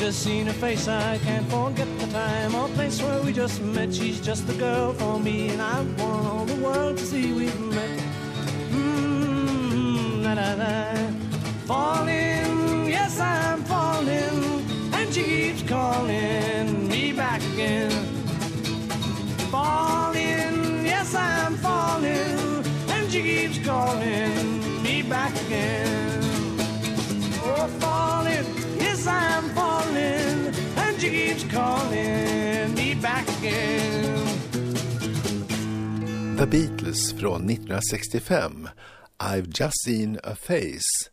Just seen her face, I can't forget the time or place where we just met. She's just the girl for me, and I want all the world to see we've met. Mm, la, la, la. Falling, yes, I'm falling, and she keeps calling me back again falling, yes, I'm falling, and she keeps calling me back again. Oh, falling, yes, I'm falling, calling me back again. The Beatles från 1965, I've just seen a face.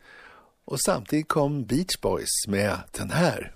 Och samtidigt kom Beach Boys med den här.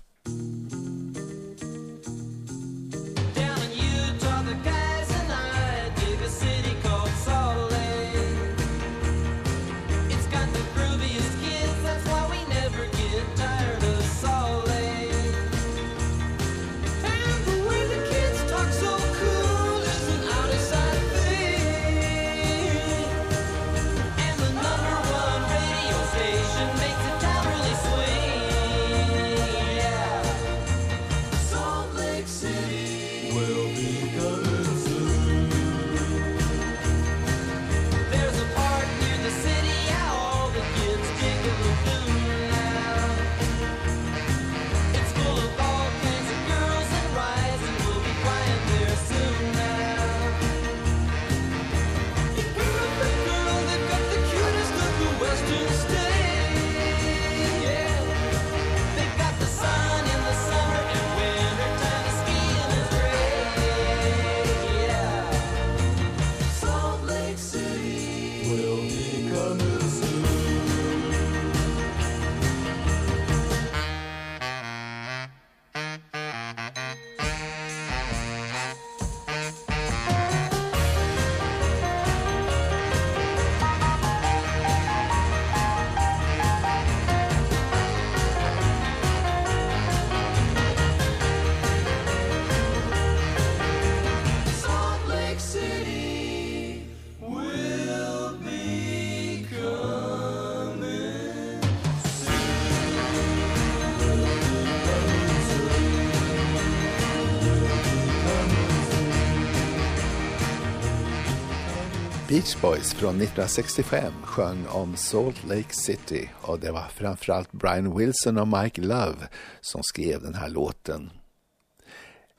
Beach Boys från 1965 sjöng om Salt Lake City och det var framförallt Brian Wilson och Mike Love som skrev den här låten.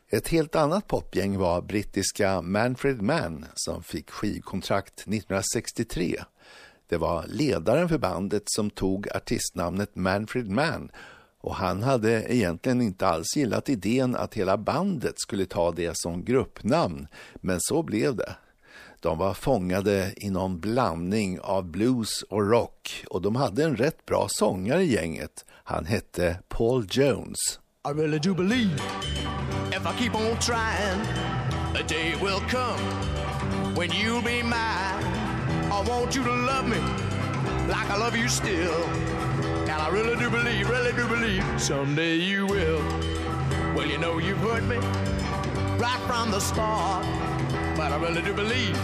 Ett helt annat popgäng var brittiska Manfred Mann som fick skivkontrakt 1963. Det var ledaren för bandet som tog artistnamnet Manfred Mann och han hade egentligen inte alls gillat idén att hela bandet skulle ta det som gruppnamn, men så blev det. De var fångade i någon blandning av blues och rock och de hade en rätt bra sångare i gänget. Han hette Paul Jones. I really do believe if I keep on trying, a day will come when you'll be mine. I want you to love me like I love you still. And I really do believe, really do believe someday you will. Well, you know you've hurt me right from the start, but I really do believe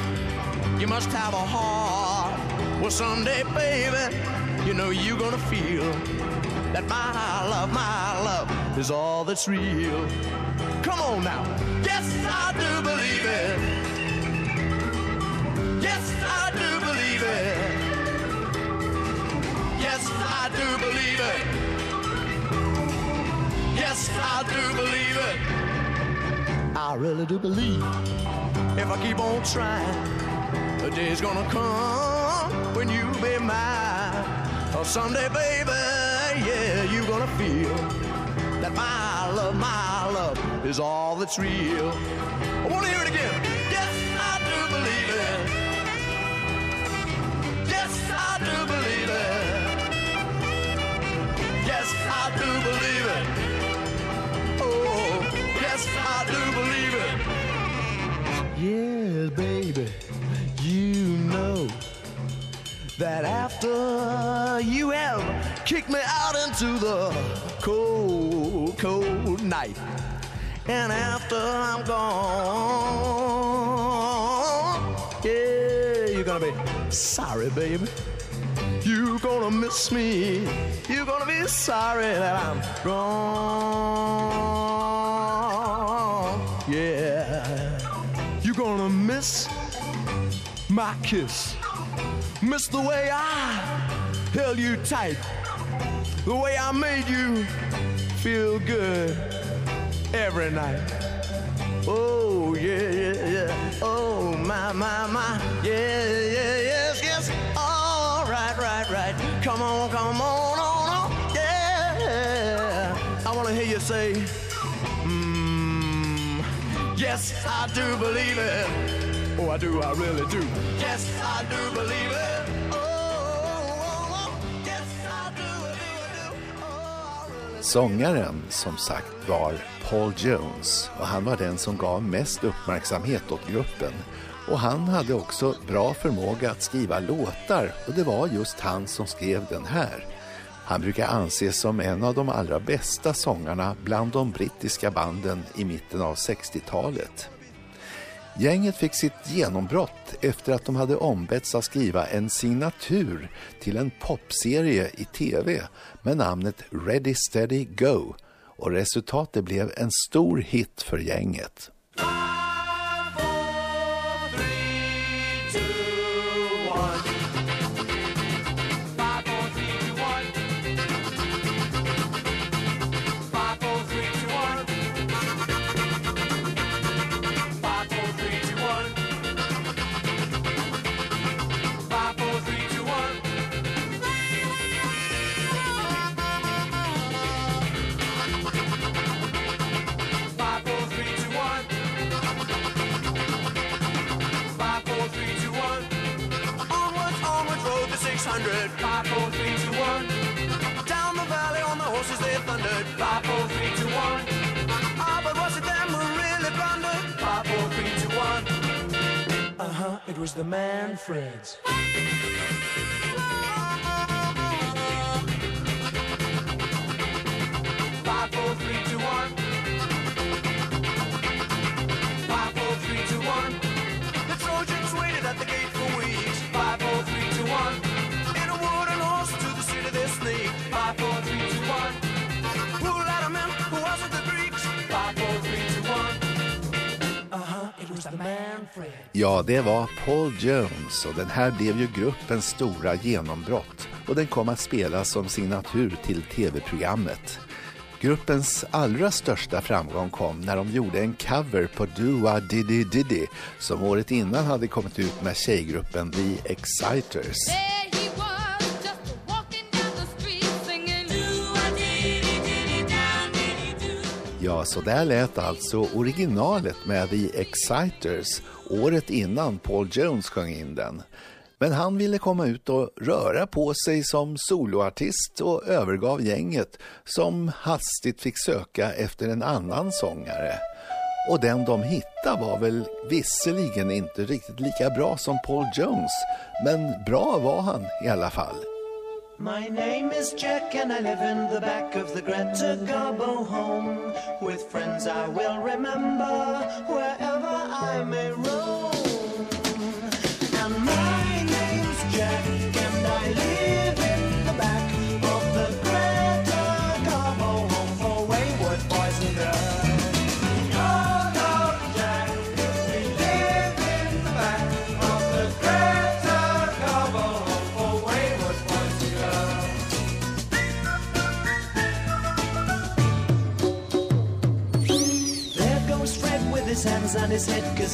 you must have a heart. Well, someday, baby, you know you're gonna feel that my love, my love is all that's real. Come on now. Yes, I do believe it. Yes, I do believe it. Yes, I do believe it. Yes, I do believe it. I really do believe if I keep on trying, a day's gonna come when you'll be mine. Oh, someday, baby, yeah, you're gonna feel that my love, my love is all that's real. I wanna hear it again. Yes, I do believe it. Yes, I do believe it. Yes, I do believe it. Yes, I do believe it. Yes, baby, you know that after you have kicked me out into the cold, cold night, and after I'm gone, yeah, you're gonna be sorry, baby. You're gonna miss me. You're gonna be sorry that I'm gone. Gonna my kiss. Miss the way I held you tight. The way I made you feel good every night. Oh, yeah, yeah, yeah. Oh, my, my, my. Yeah, yeah, yes, yes. All right, right, right. Come on, come on, on, on. Yeah. I want to hear you say, mm, yes, I do believe it. Oh, I do, I really do. Yes, I do believe it. Oh, oh. Sångaren som sagt var Paul Jones och han var den som gav mest uppmärksamhet åt gruppen. Och han hade också bra förmåga att skriva låtar och det var just han som skrev den här. Han brukar anses som en av de allra bästa sångarna bland de brittiska banden i mitten av 60-talet. Gänget fick sitt genombrott efter att de hade ombetts att skriva en signatur till en popserie i tv med namnet Ready Steady Go och resultatet blev en stor hit för gänget. Was the man Manfreds. Ja, det var Paul Jones och den här blev ju gruppens stora genombrott och den kom att spelas som signatur till tv-programmet. Gruppens allra största framgång kom när de gjorde en cover på Dua Diddy Diddy som året innan hade kommit ut med tjejgruppen The Exciters. Ja, så där lät alltså originalet med The Exciters året innan Paul Jones sjöng in den. Men han ville komma ut och röra på sig som soloartist och övergav gänget som hastigt fick söka efter en annan sångare. Och den de hittade var väl visserligen inte riktigt lika bra som Paul Jones, men bra var han i alla fall. My name is Jack and I live in the back of the Greta Garbo home. With friends I will remember wherever I may roam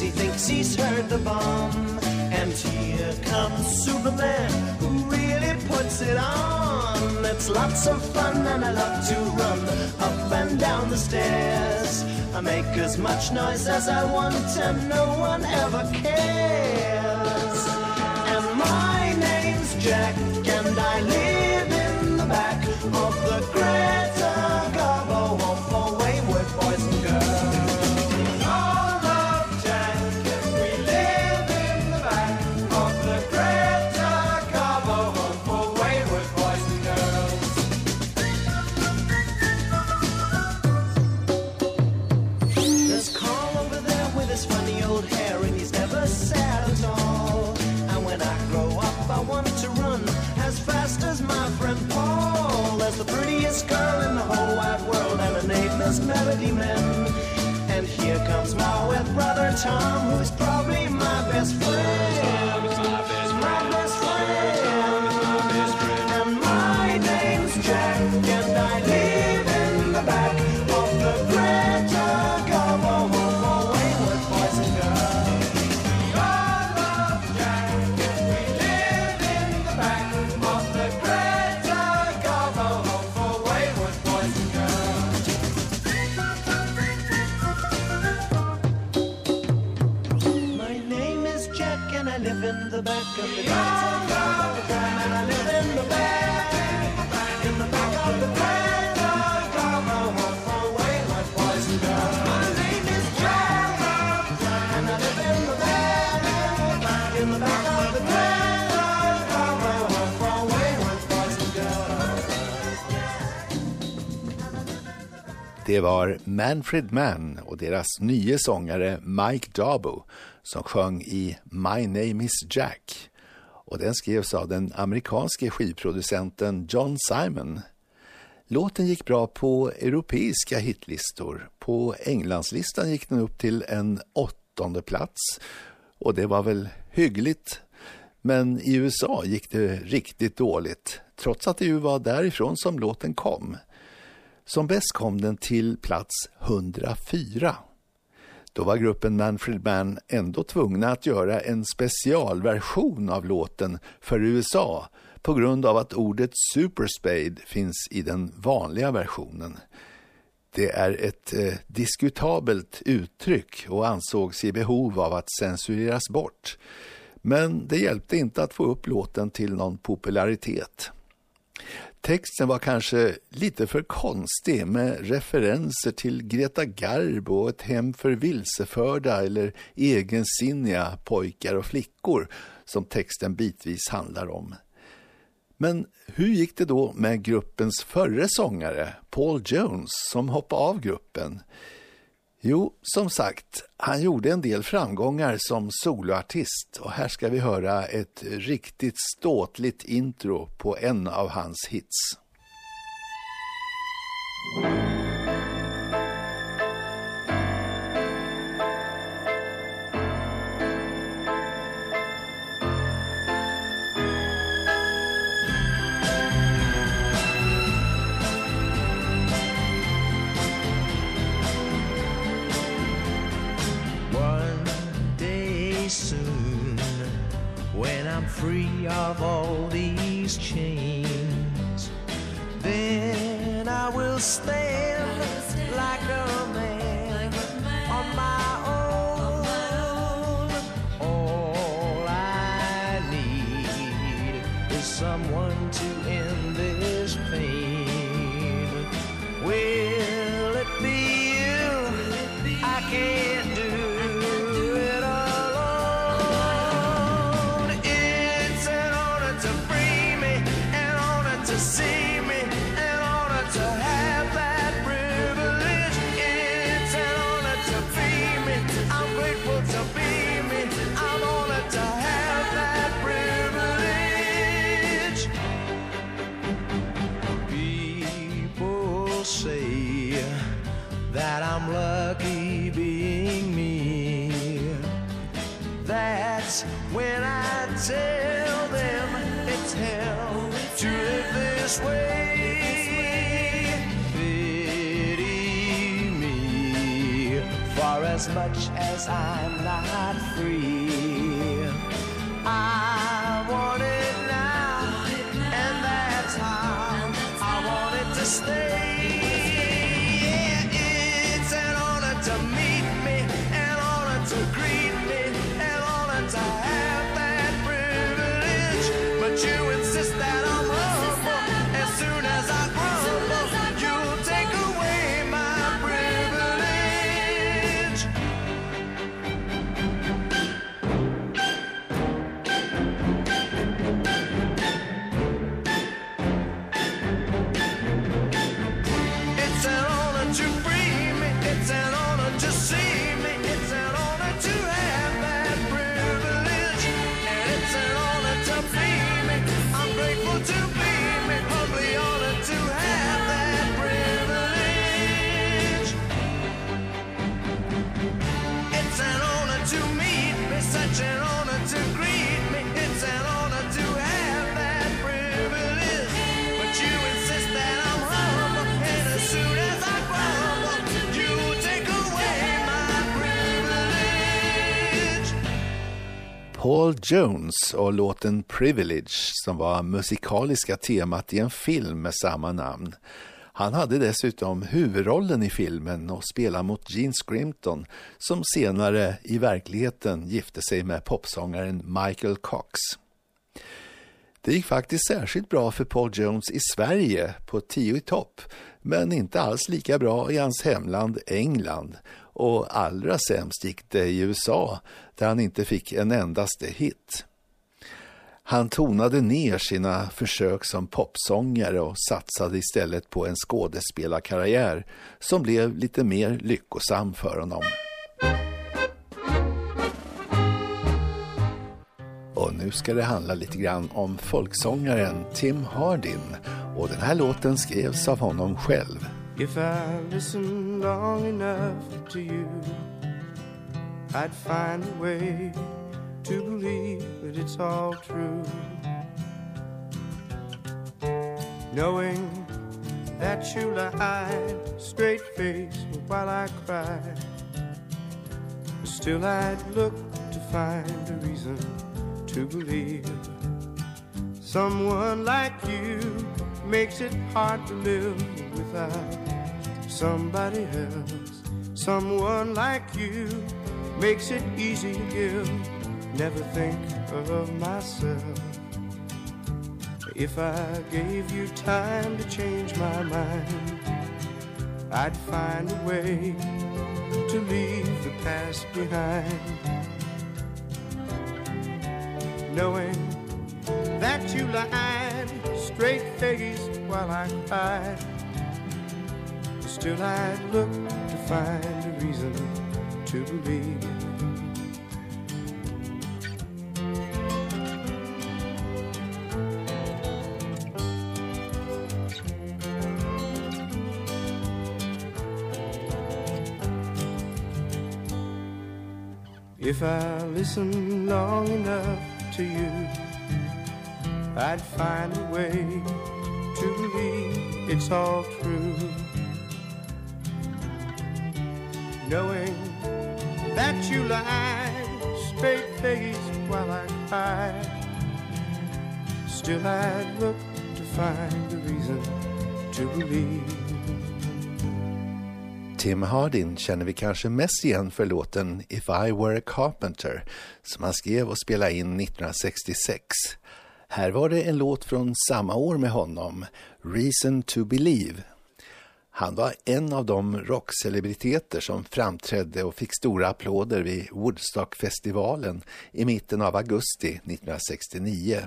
his head cause he thinks he's heard the bomb. And here comes Superman who really puts it on. It's lots of fun and I love to run up and down the stairs. I make as much noise as I want and no one ever cares. And my name's Jack and I live in the back of the Greta And here comes my wet brother Tom, who's probably my best friend. Det var Manfred Mann och deras nye sångare Mike Dabo som sjöng i My Name Is Jack. Och den skrevs av den amerikanske skivproducenten John Simon. Låten gick bra på europeiska hitlistor. På Englandslistan gick den upp till en åttonde plats. Och det var väl hyggligt. Men i USA gick det riktigt dåligt, trots att det ju var därifrån som låten kom. Som bäst kom den till plats 104. Då var gruppen Manfred Mann ändå tvungna att göra en specialversion av låten för USA på grund av att ordet superspade finns i den vanliga versionen. Det är ett eh, diskutabelt uttryck och ansågs i behov av att censureras bort. Men det hjälpte inte att få upp låten till någon popularitet. Texten var kanske lite för konstig med referenser till Greta Garbo och ett hem för vilseförda eller egensinniga pojkar och flickor som texten bitvis handlar om. Men hur gick det då med gruppens förre sångare, Paul Jones, som hoppade av gruppen? Jo, som sagt, han gjorde en del framgångar som soloartist och här ska vi höra ett riktigt ståtligt intro på en av hans hits. Jones och låten Privilege som var musikaliska temat i en film med samma namn. Han hade dessutom huvudrollen i filmen och spelade mot Gene Scrimpton som senare i verkligheten gifte sig med popsångaren Michael Cox. Det gick faktiskt särskilt bra för Paul Jones i Sverige på tio i topp, men inte alls lika bra i hans hemland England. Och allra sämst gick det i USA, där han inte fick en endaste hit. Han tonade ner sina försök som popsångare och satsade istället på en skådespelarkarriär som blev lite mer lyckosam för honom. Och nu ska det handla lite grann om folksångaren Tim Hardin och den här låten skrevs av honom själv. If I listen long enough to you, I'd find a way to believe that it's all true. Knowing that you lied straight faced while I cried, still I'd look to find a reason to believe someone like you makes it hard to live without somebody else. Someone like you makes it easy to give. Never think of myself. If I gave you time to change my mind, I'd find a way to leave the past behind. Knowing that you lied straight faced while I cried. Still, I'd look to find a reason to believe. If I listen long enough to you, I'd find a way to believe it's all true. Knowing that you lied straight face while I high. Still I'd look to find a reason to believe. Tim Hardin känner vi kanske mest igen för låten If I Were a Carpenter som han skrev och spelade in 1966. Här var det en låt från samma år med honom, Reason to Believe. Han var en av de rockcelebriteter som framträdde och fick stora applåder vid Woodstockfestivalen i mitten av augusti 1969.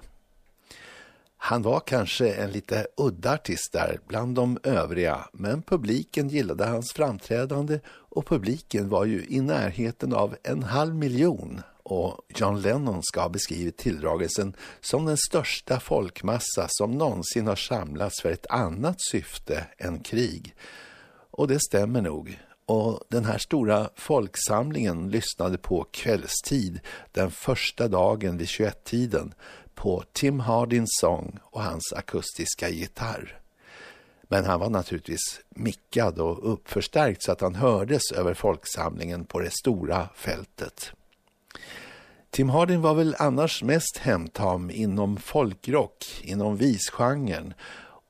Han var kanske en lite udda artist där bland de övriga, men publiken gillade hans framträdande och publiken var ju i närheten av en halv miljon och John Lennon ska ha beskrivit tilldragelsen som den största folkmassa som någonsin har samlats för ett annat syfte än krig. Och det stämmer nog. Och den här stora folksamlingen lyssnade på kvällstid den första dagen vid 21-tiden på Tim Hardins sång och hans akustiska gitarr. Men han var naturligtvis mickad och uppförstärkt så att han hördes över folksamlingen på det stora fältet. Tim Hardin var väl annars mest hemtam inom folkrock, inom visgenren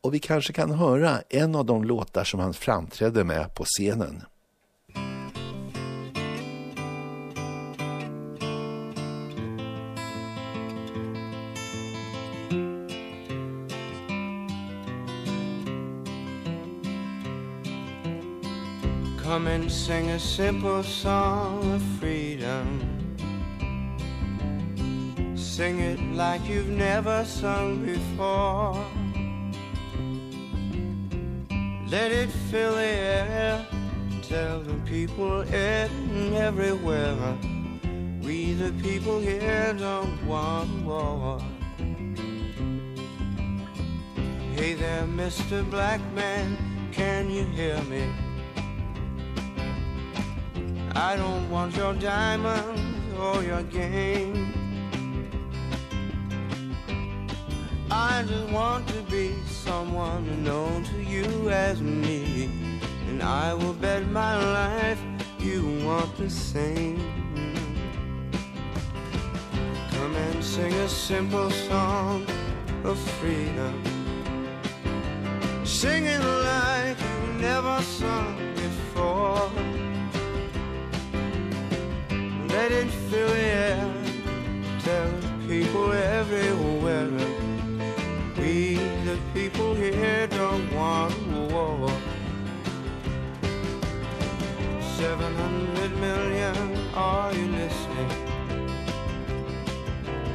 och vi kanske kan höra en av de låtar som han framträdde med på scenen. Come and sing a simple song of freedom. Sing it like you've never sung before. Let it fill the air. Tell the people in everywhere. We the people here don't want war. Hey there, Mr. Black Man, can you hear me? I don't want your diamonds or your game. I just want to be someone known to you as me. And I will bet my life you want the same. Come and sing a simple song of freedom. Sing it like you never sung before. Let it fill the air. Tell people everywhere. Here, don't want war. Seven hundred million, are you listening?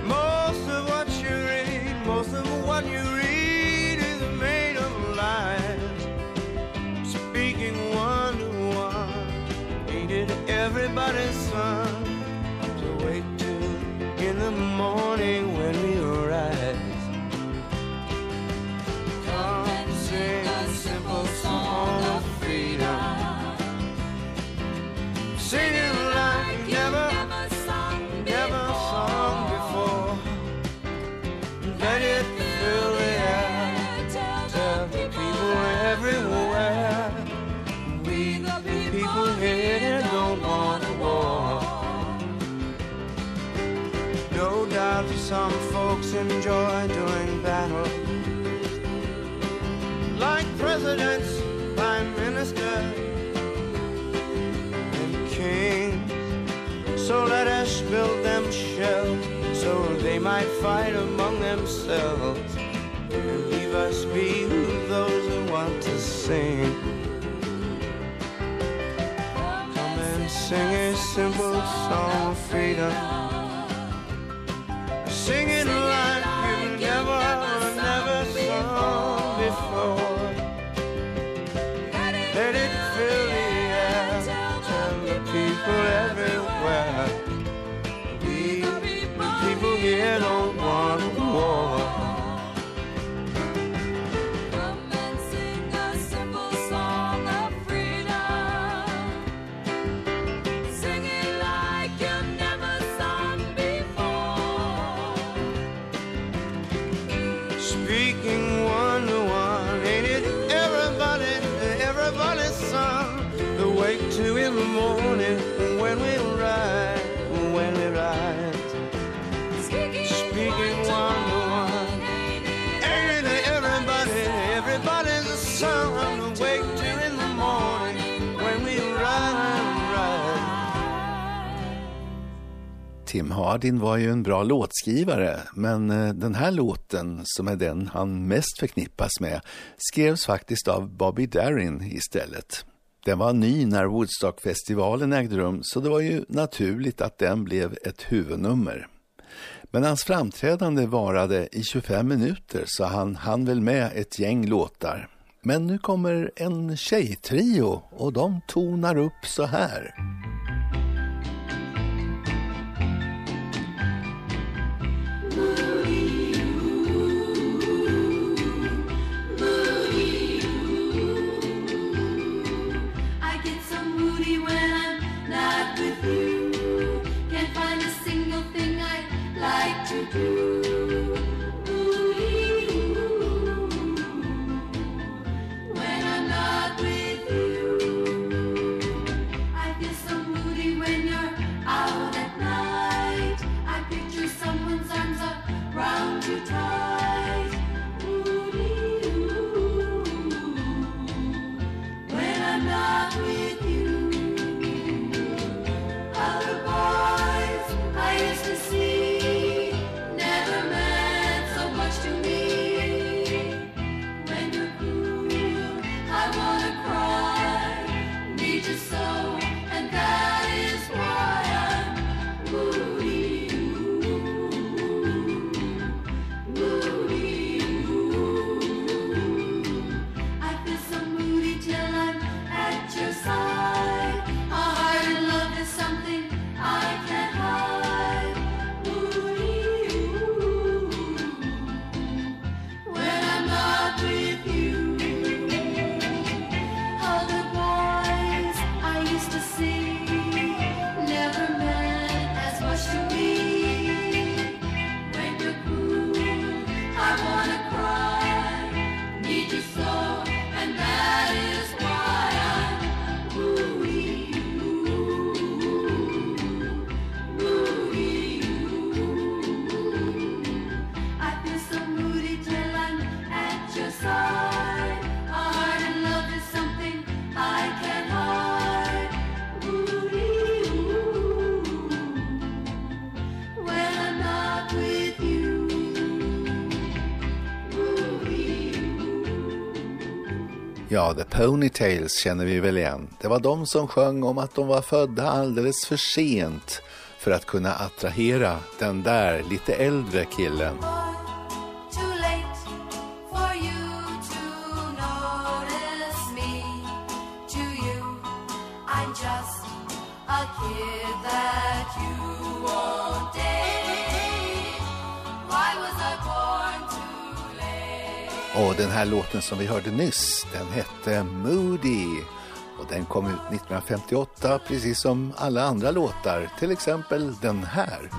Most of what you read, most of what you read is made of lies. Speaking one to one, it everybody's some folks enjoy doing battle. Like presidents, prime ministers, and kings. So let us build them shells so they might fight among themselves. And leave us be with those who want to sing. Come and sing a simple song of freedom. Tim Hardin var ju en bra låtskrivare, men eh, den här låten, som är den han mest förknippas med, skrevs faktiskt av Bobby Darin istället. Den var ny när Woodstockfestivalen ägde rum, så det var ju naturligt att den blev ett huvudnummer. Men hans framträdande varade i 25 minuter, så han hann väl med ett gäng låtar. Men nu kommer en tjejtrio och de tonar upp så här. Ja, The Ponytails känner vi väl igen. Det var de som sjöng om att de var födda alldeles för sent för att kunna attrahera den där lite äldre killen. Och den här låten som vi hörde nyss, den hette Moody. Och den kom ut 1958, precis som alla andra låtar, till exempel den här.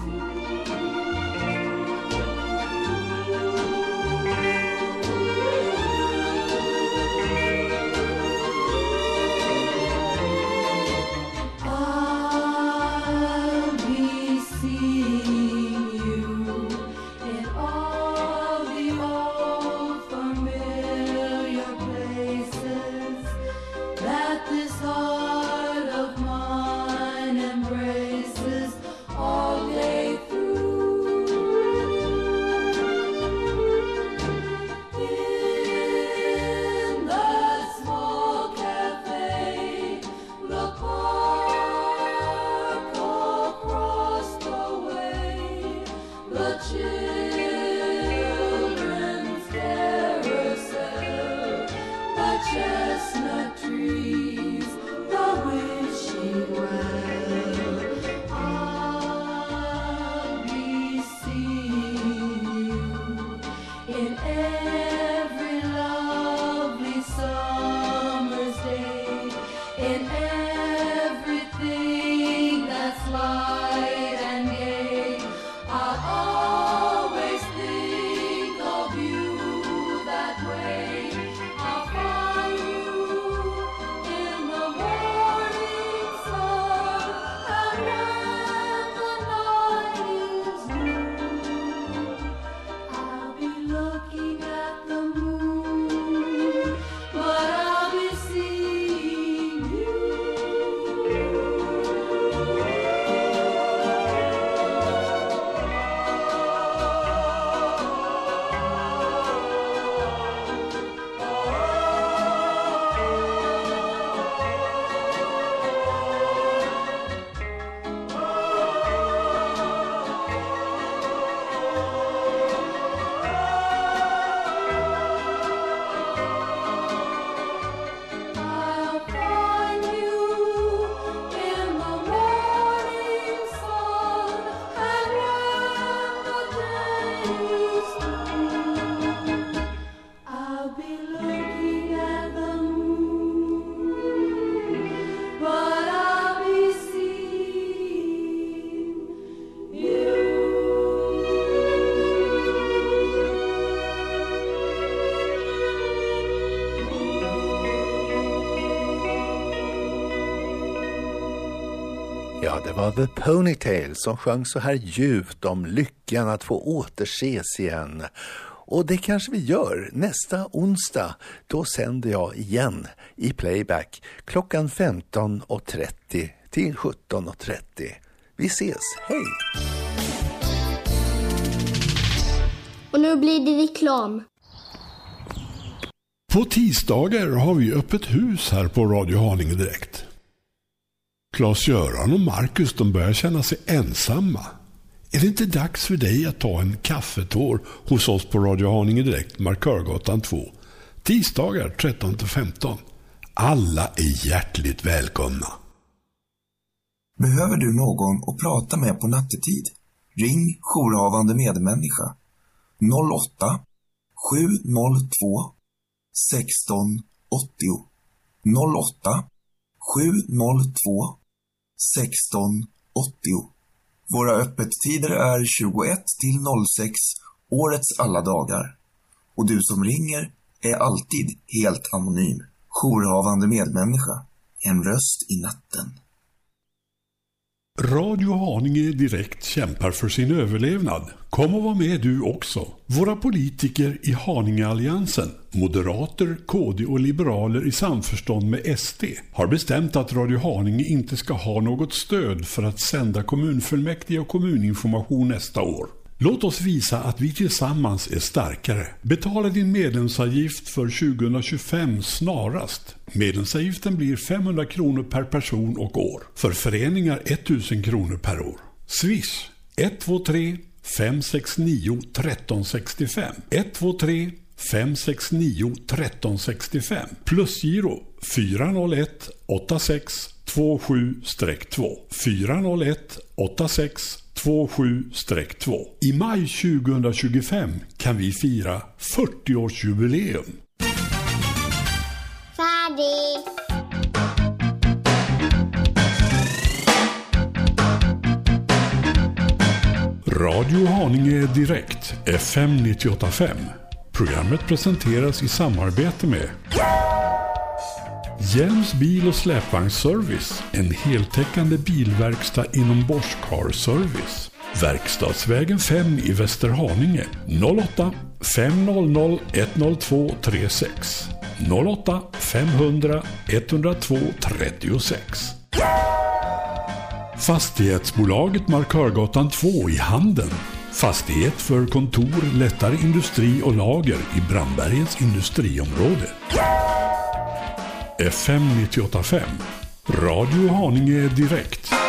Det var The Ponytails som sjöng så här djupt om lyckan att få återses igen. Och det kanske vi gör nästa onsdag. Då sänder jag igen i playback klockan 15.30 till 17.30. Vi ses, hej! Och nu blir det reklam. På tisdagar har vi öppet hus här på Radio Haninge Direkt. Klas-Göran och Marcus de börjar känna sig ensamma. Är det inte dags för dig att ta en kaffetår hos oss på Radio Haninge Direkt, Markörgatan 2? Tisdagar 13-15. Alla är hjärtligt välkomna. Behöver du någon att prata med på nattetid? Ring jourhavande medmänniska 08 702 16 80 08 702 16.80 Våra öppettider är 21 till 06 årets alla dagar. Och du som ringer är alltid helt anonym. Jourhavande medmänniska. En röst i natten. Radio Haninge Direkt kämpar för sin överlevnad. Kom och var med du också. Våra politiker i Haningealliansen, moderater, KD och liberaler i samförstånd med SD, har bestämt att Radio Haninge inte ska ha något stöd för att sända kommunfullmäktige och kommuninformation nästa år. Låt oss visa att vi tillsammans är starkare. Betala din medlemsavgift för 2025 snarast. Medlemsavgiften blir 500 kronor per person och år. För föreningar 1000 kronor per år. Swish 123 569 1365 123 569 1365 Plusgiro 401 86 27-2 401 86 27-2. I maj 2025 kan vi fira 40-årsjubileum. Färdig! Radio Haninge Direkt, FM 98.5. Programmet presenteras i samarbete med Hjelms bil och släpvagnsservice. En heltäckande bilverkstad inom Bosch Car Service. Verkstadsvägen 5 i Västerhaninge. 08 500 102 36. 08 500 102 36. Fastighetsbolaget Markörgatan 2 i Handen. Fastighet för kontor, lättare industri och lager i Brandbergens industriområde. FM 98.5. Radio Haninge Direkt.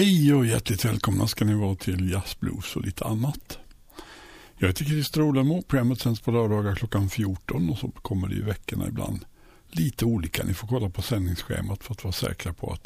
Hej och hjärtligt välkomna ska ni vara till Jazzblues och lite annat. Jag heter Christer Olemo. Programmet sänds på lördagar klockan 14 och så kommer det i veckorna ibland lite olika. Ni får kolla på sändningsschemat för att vara säkra på att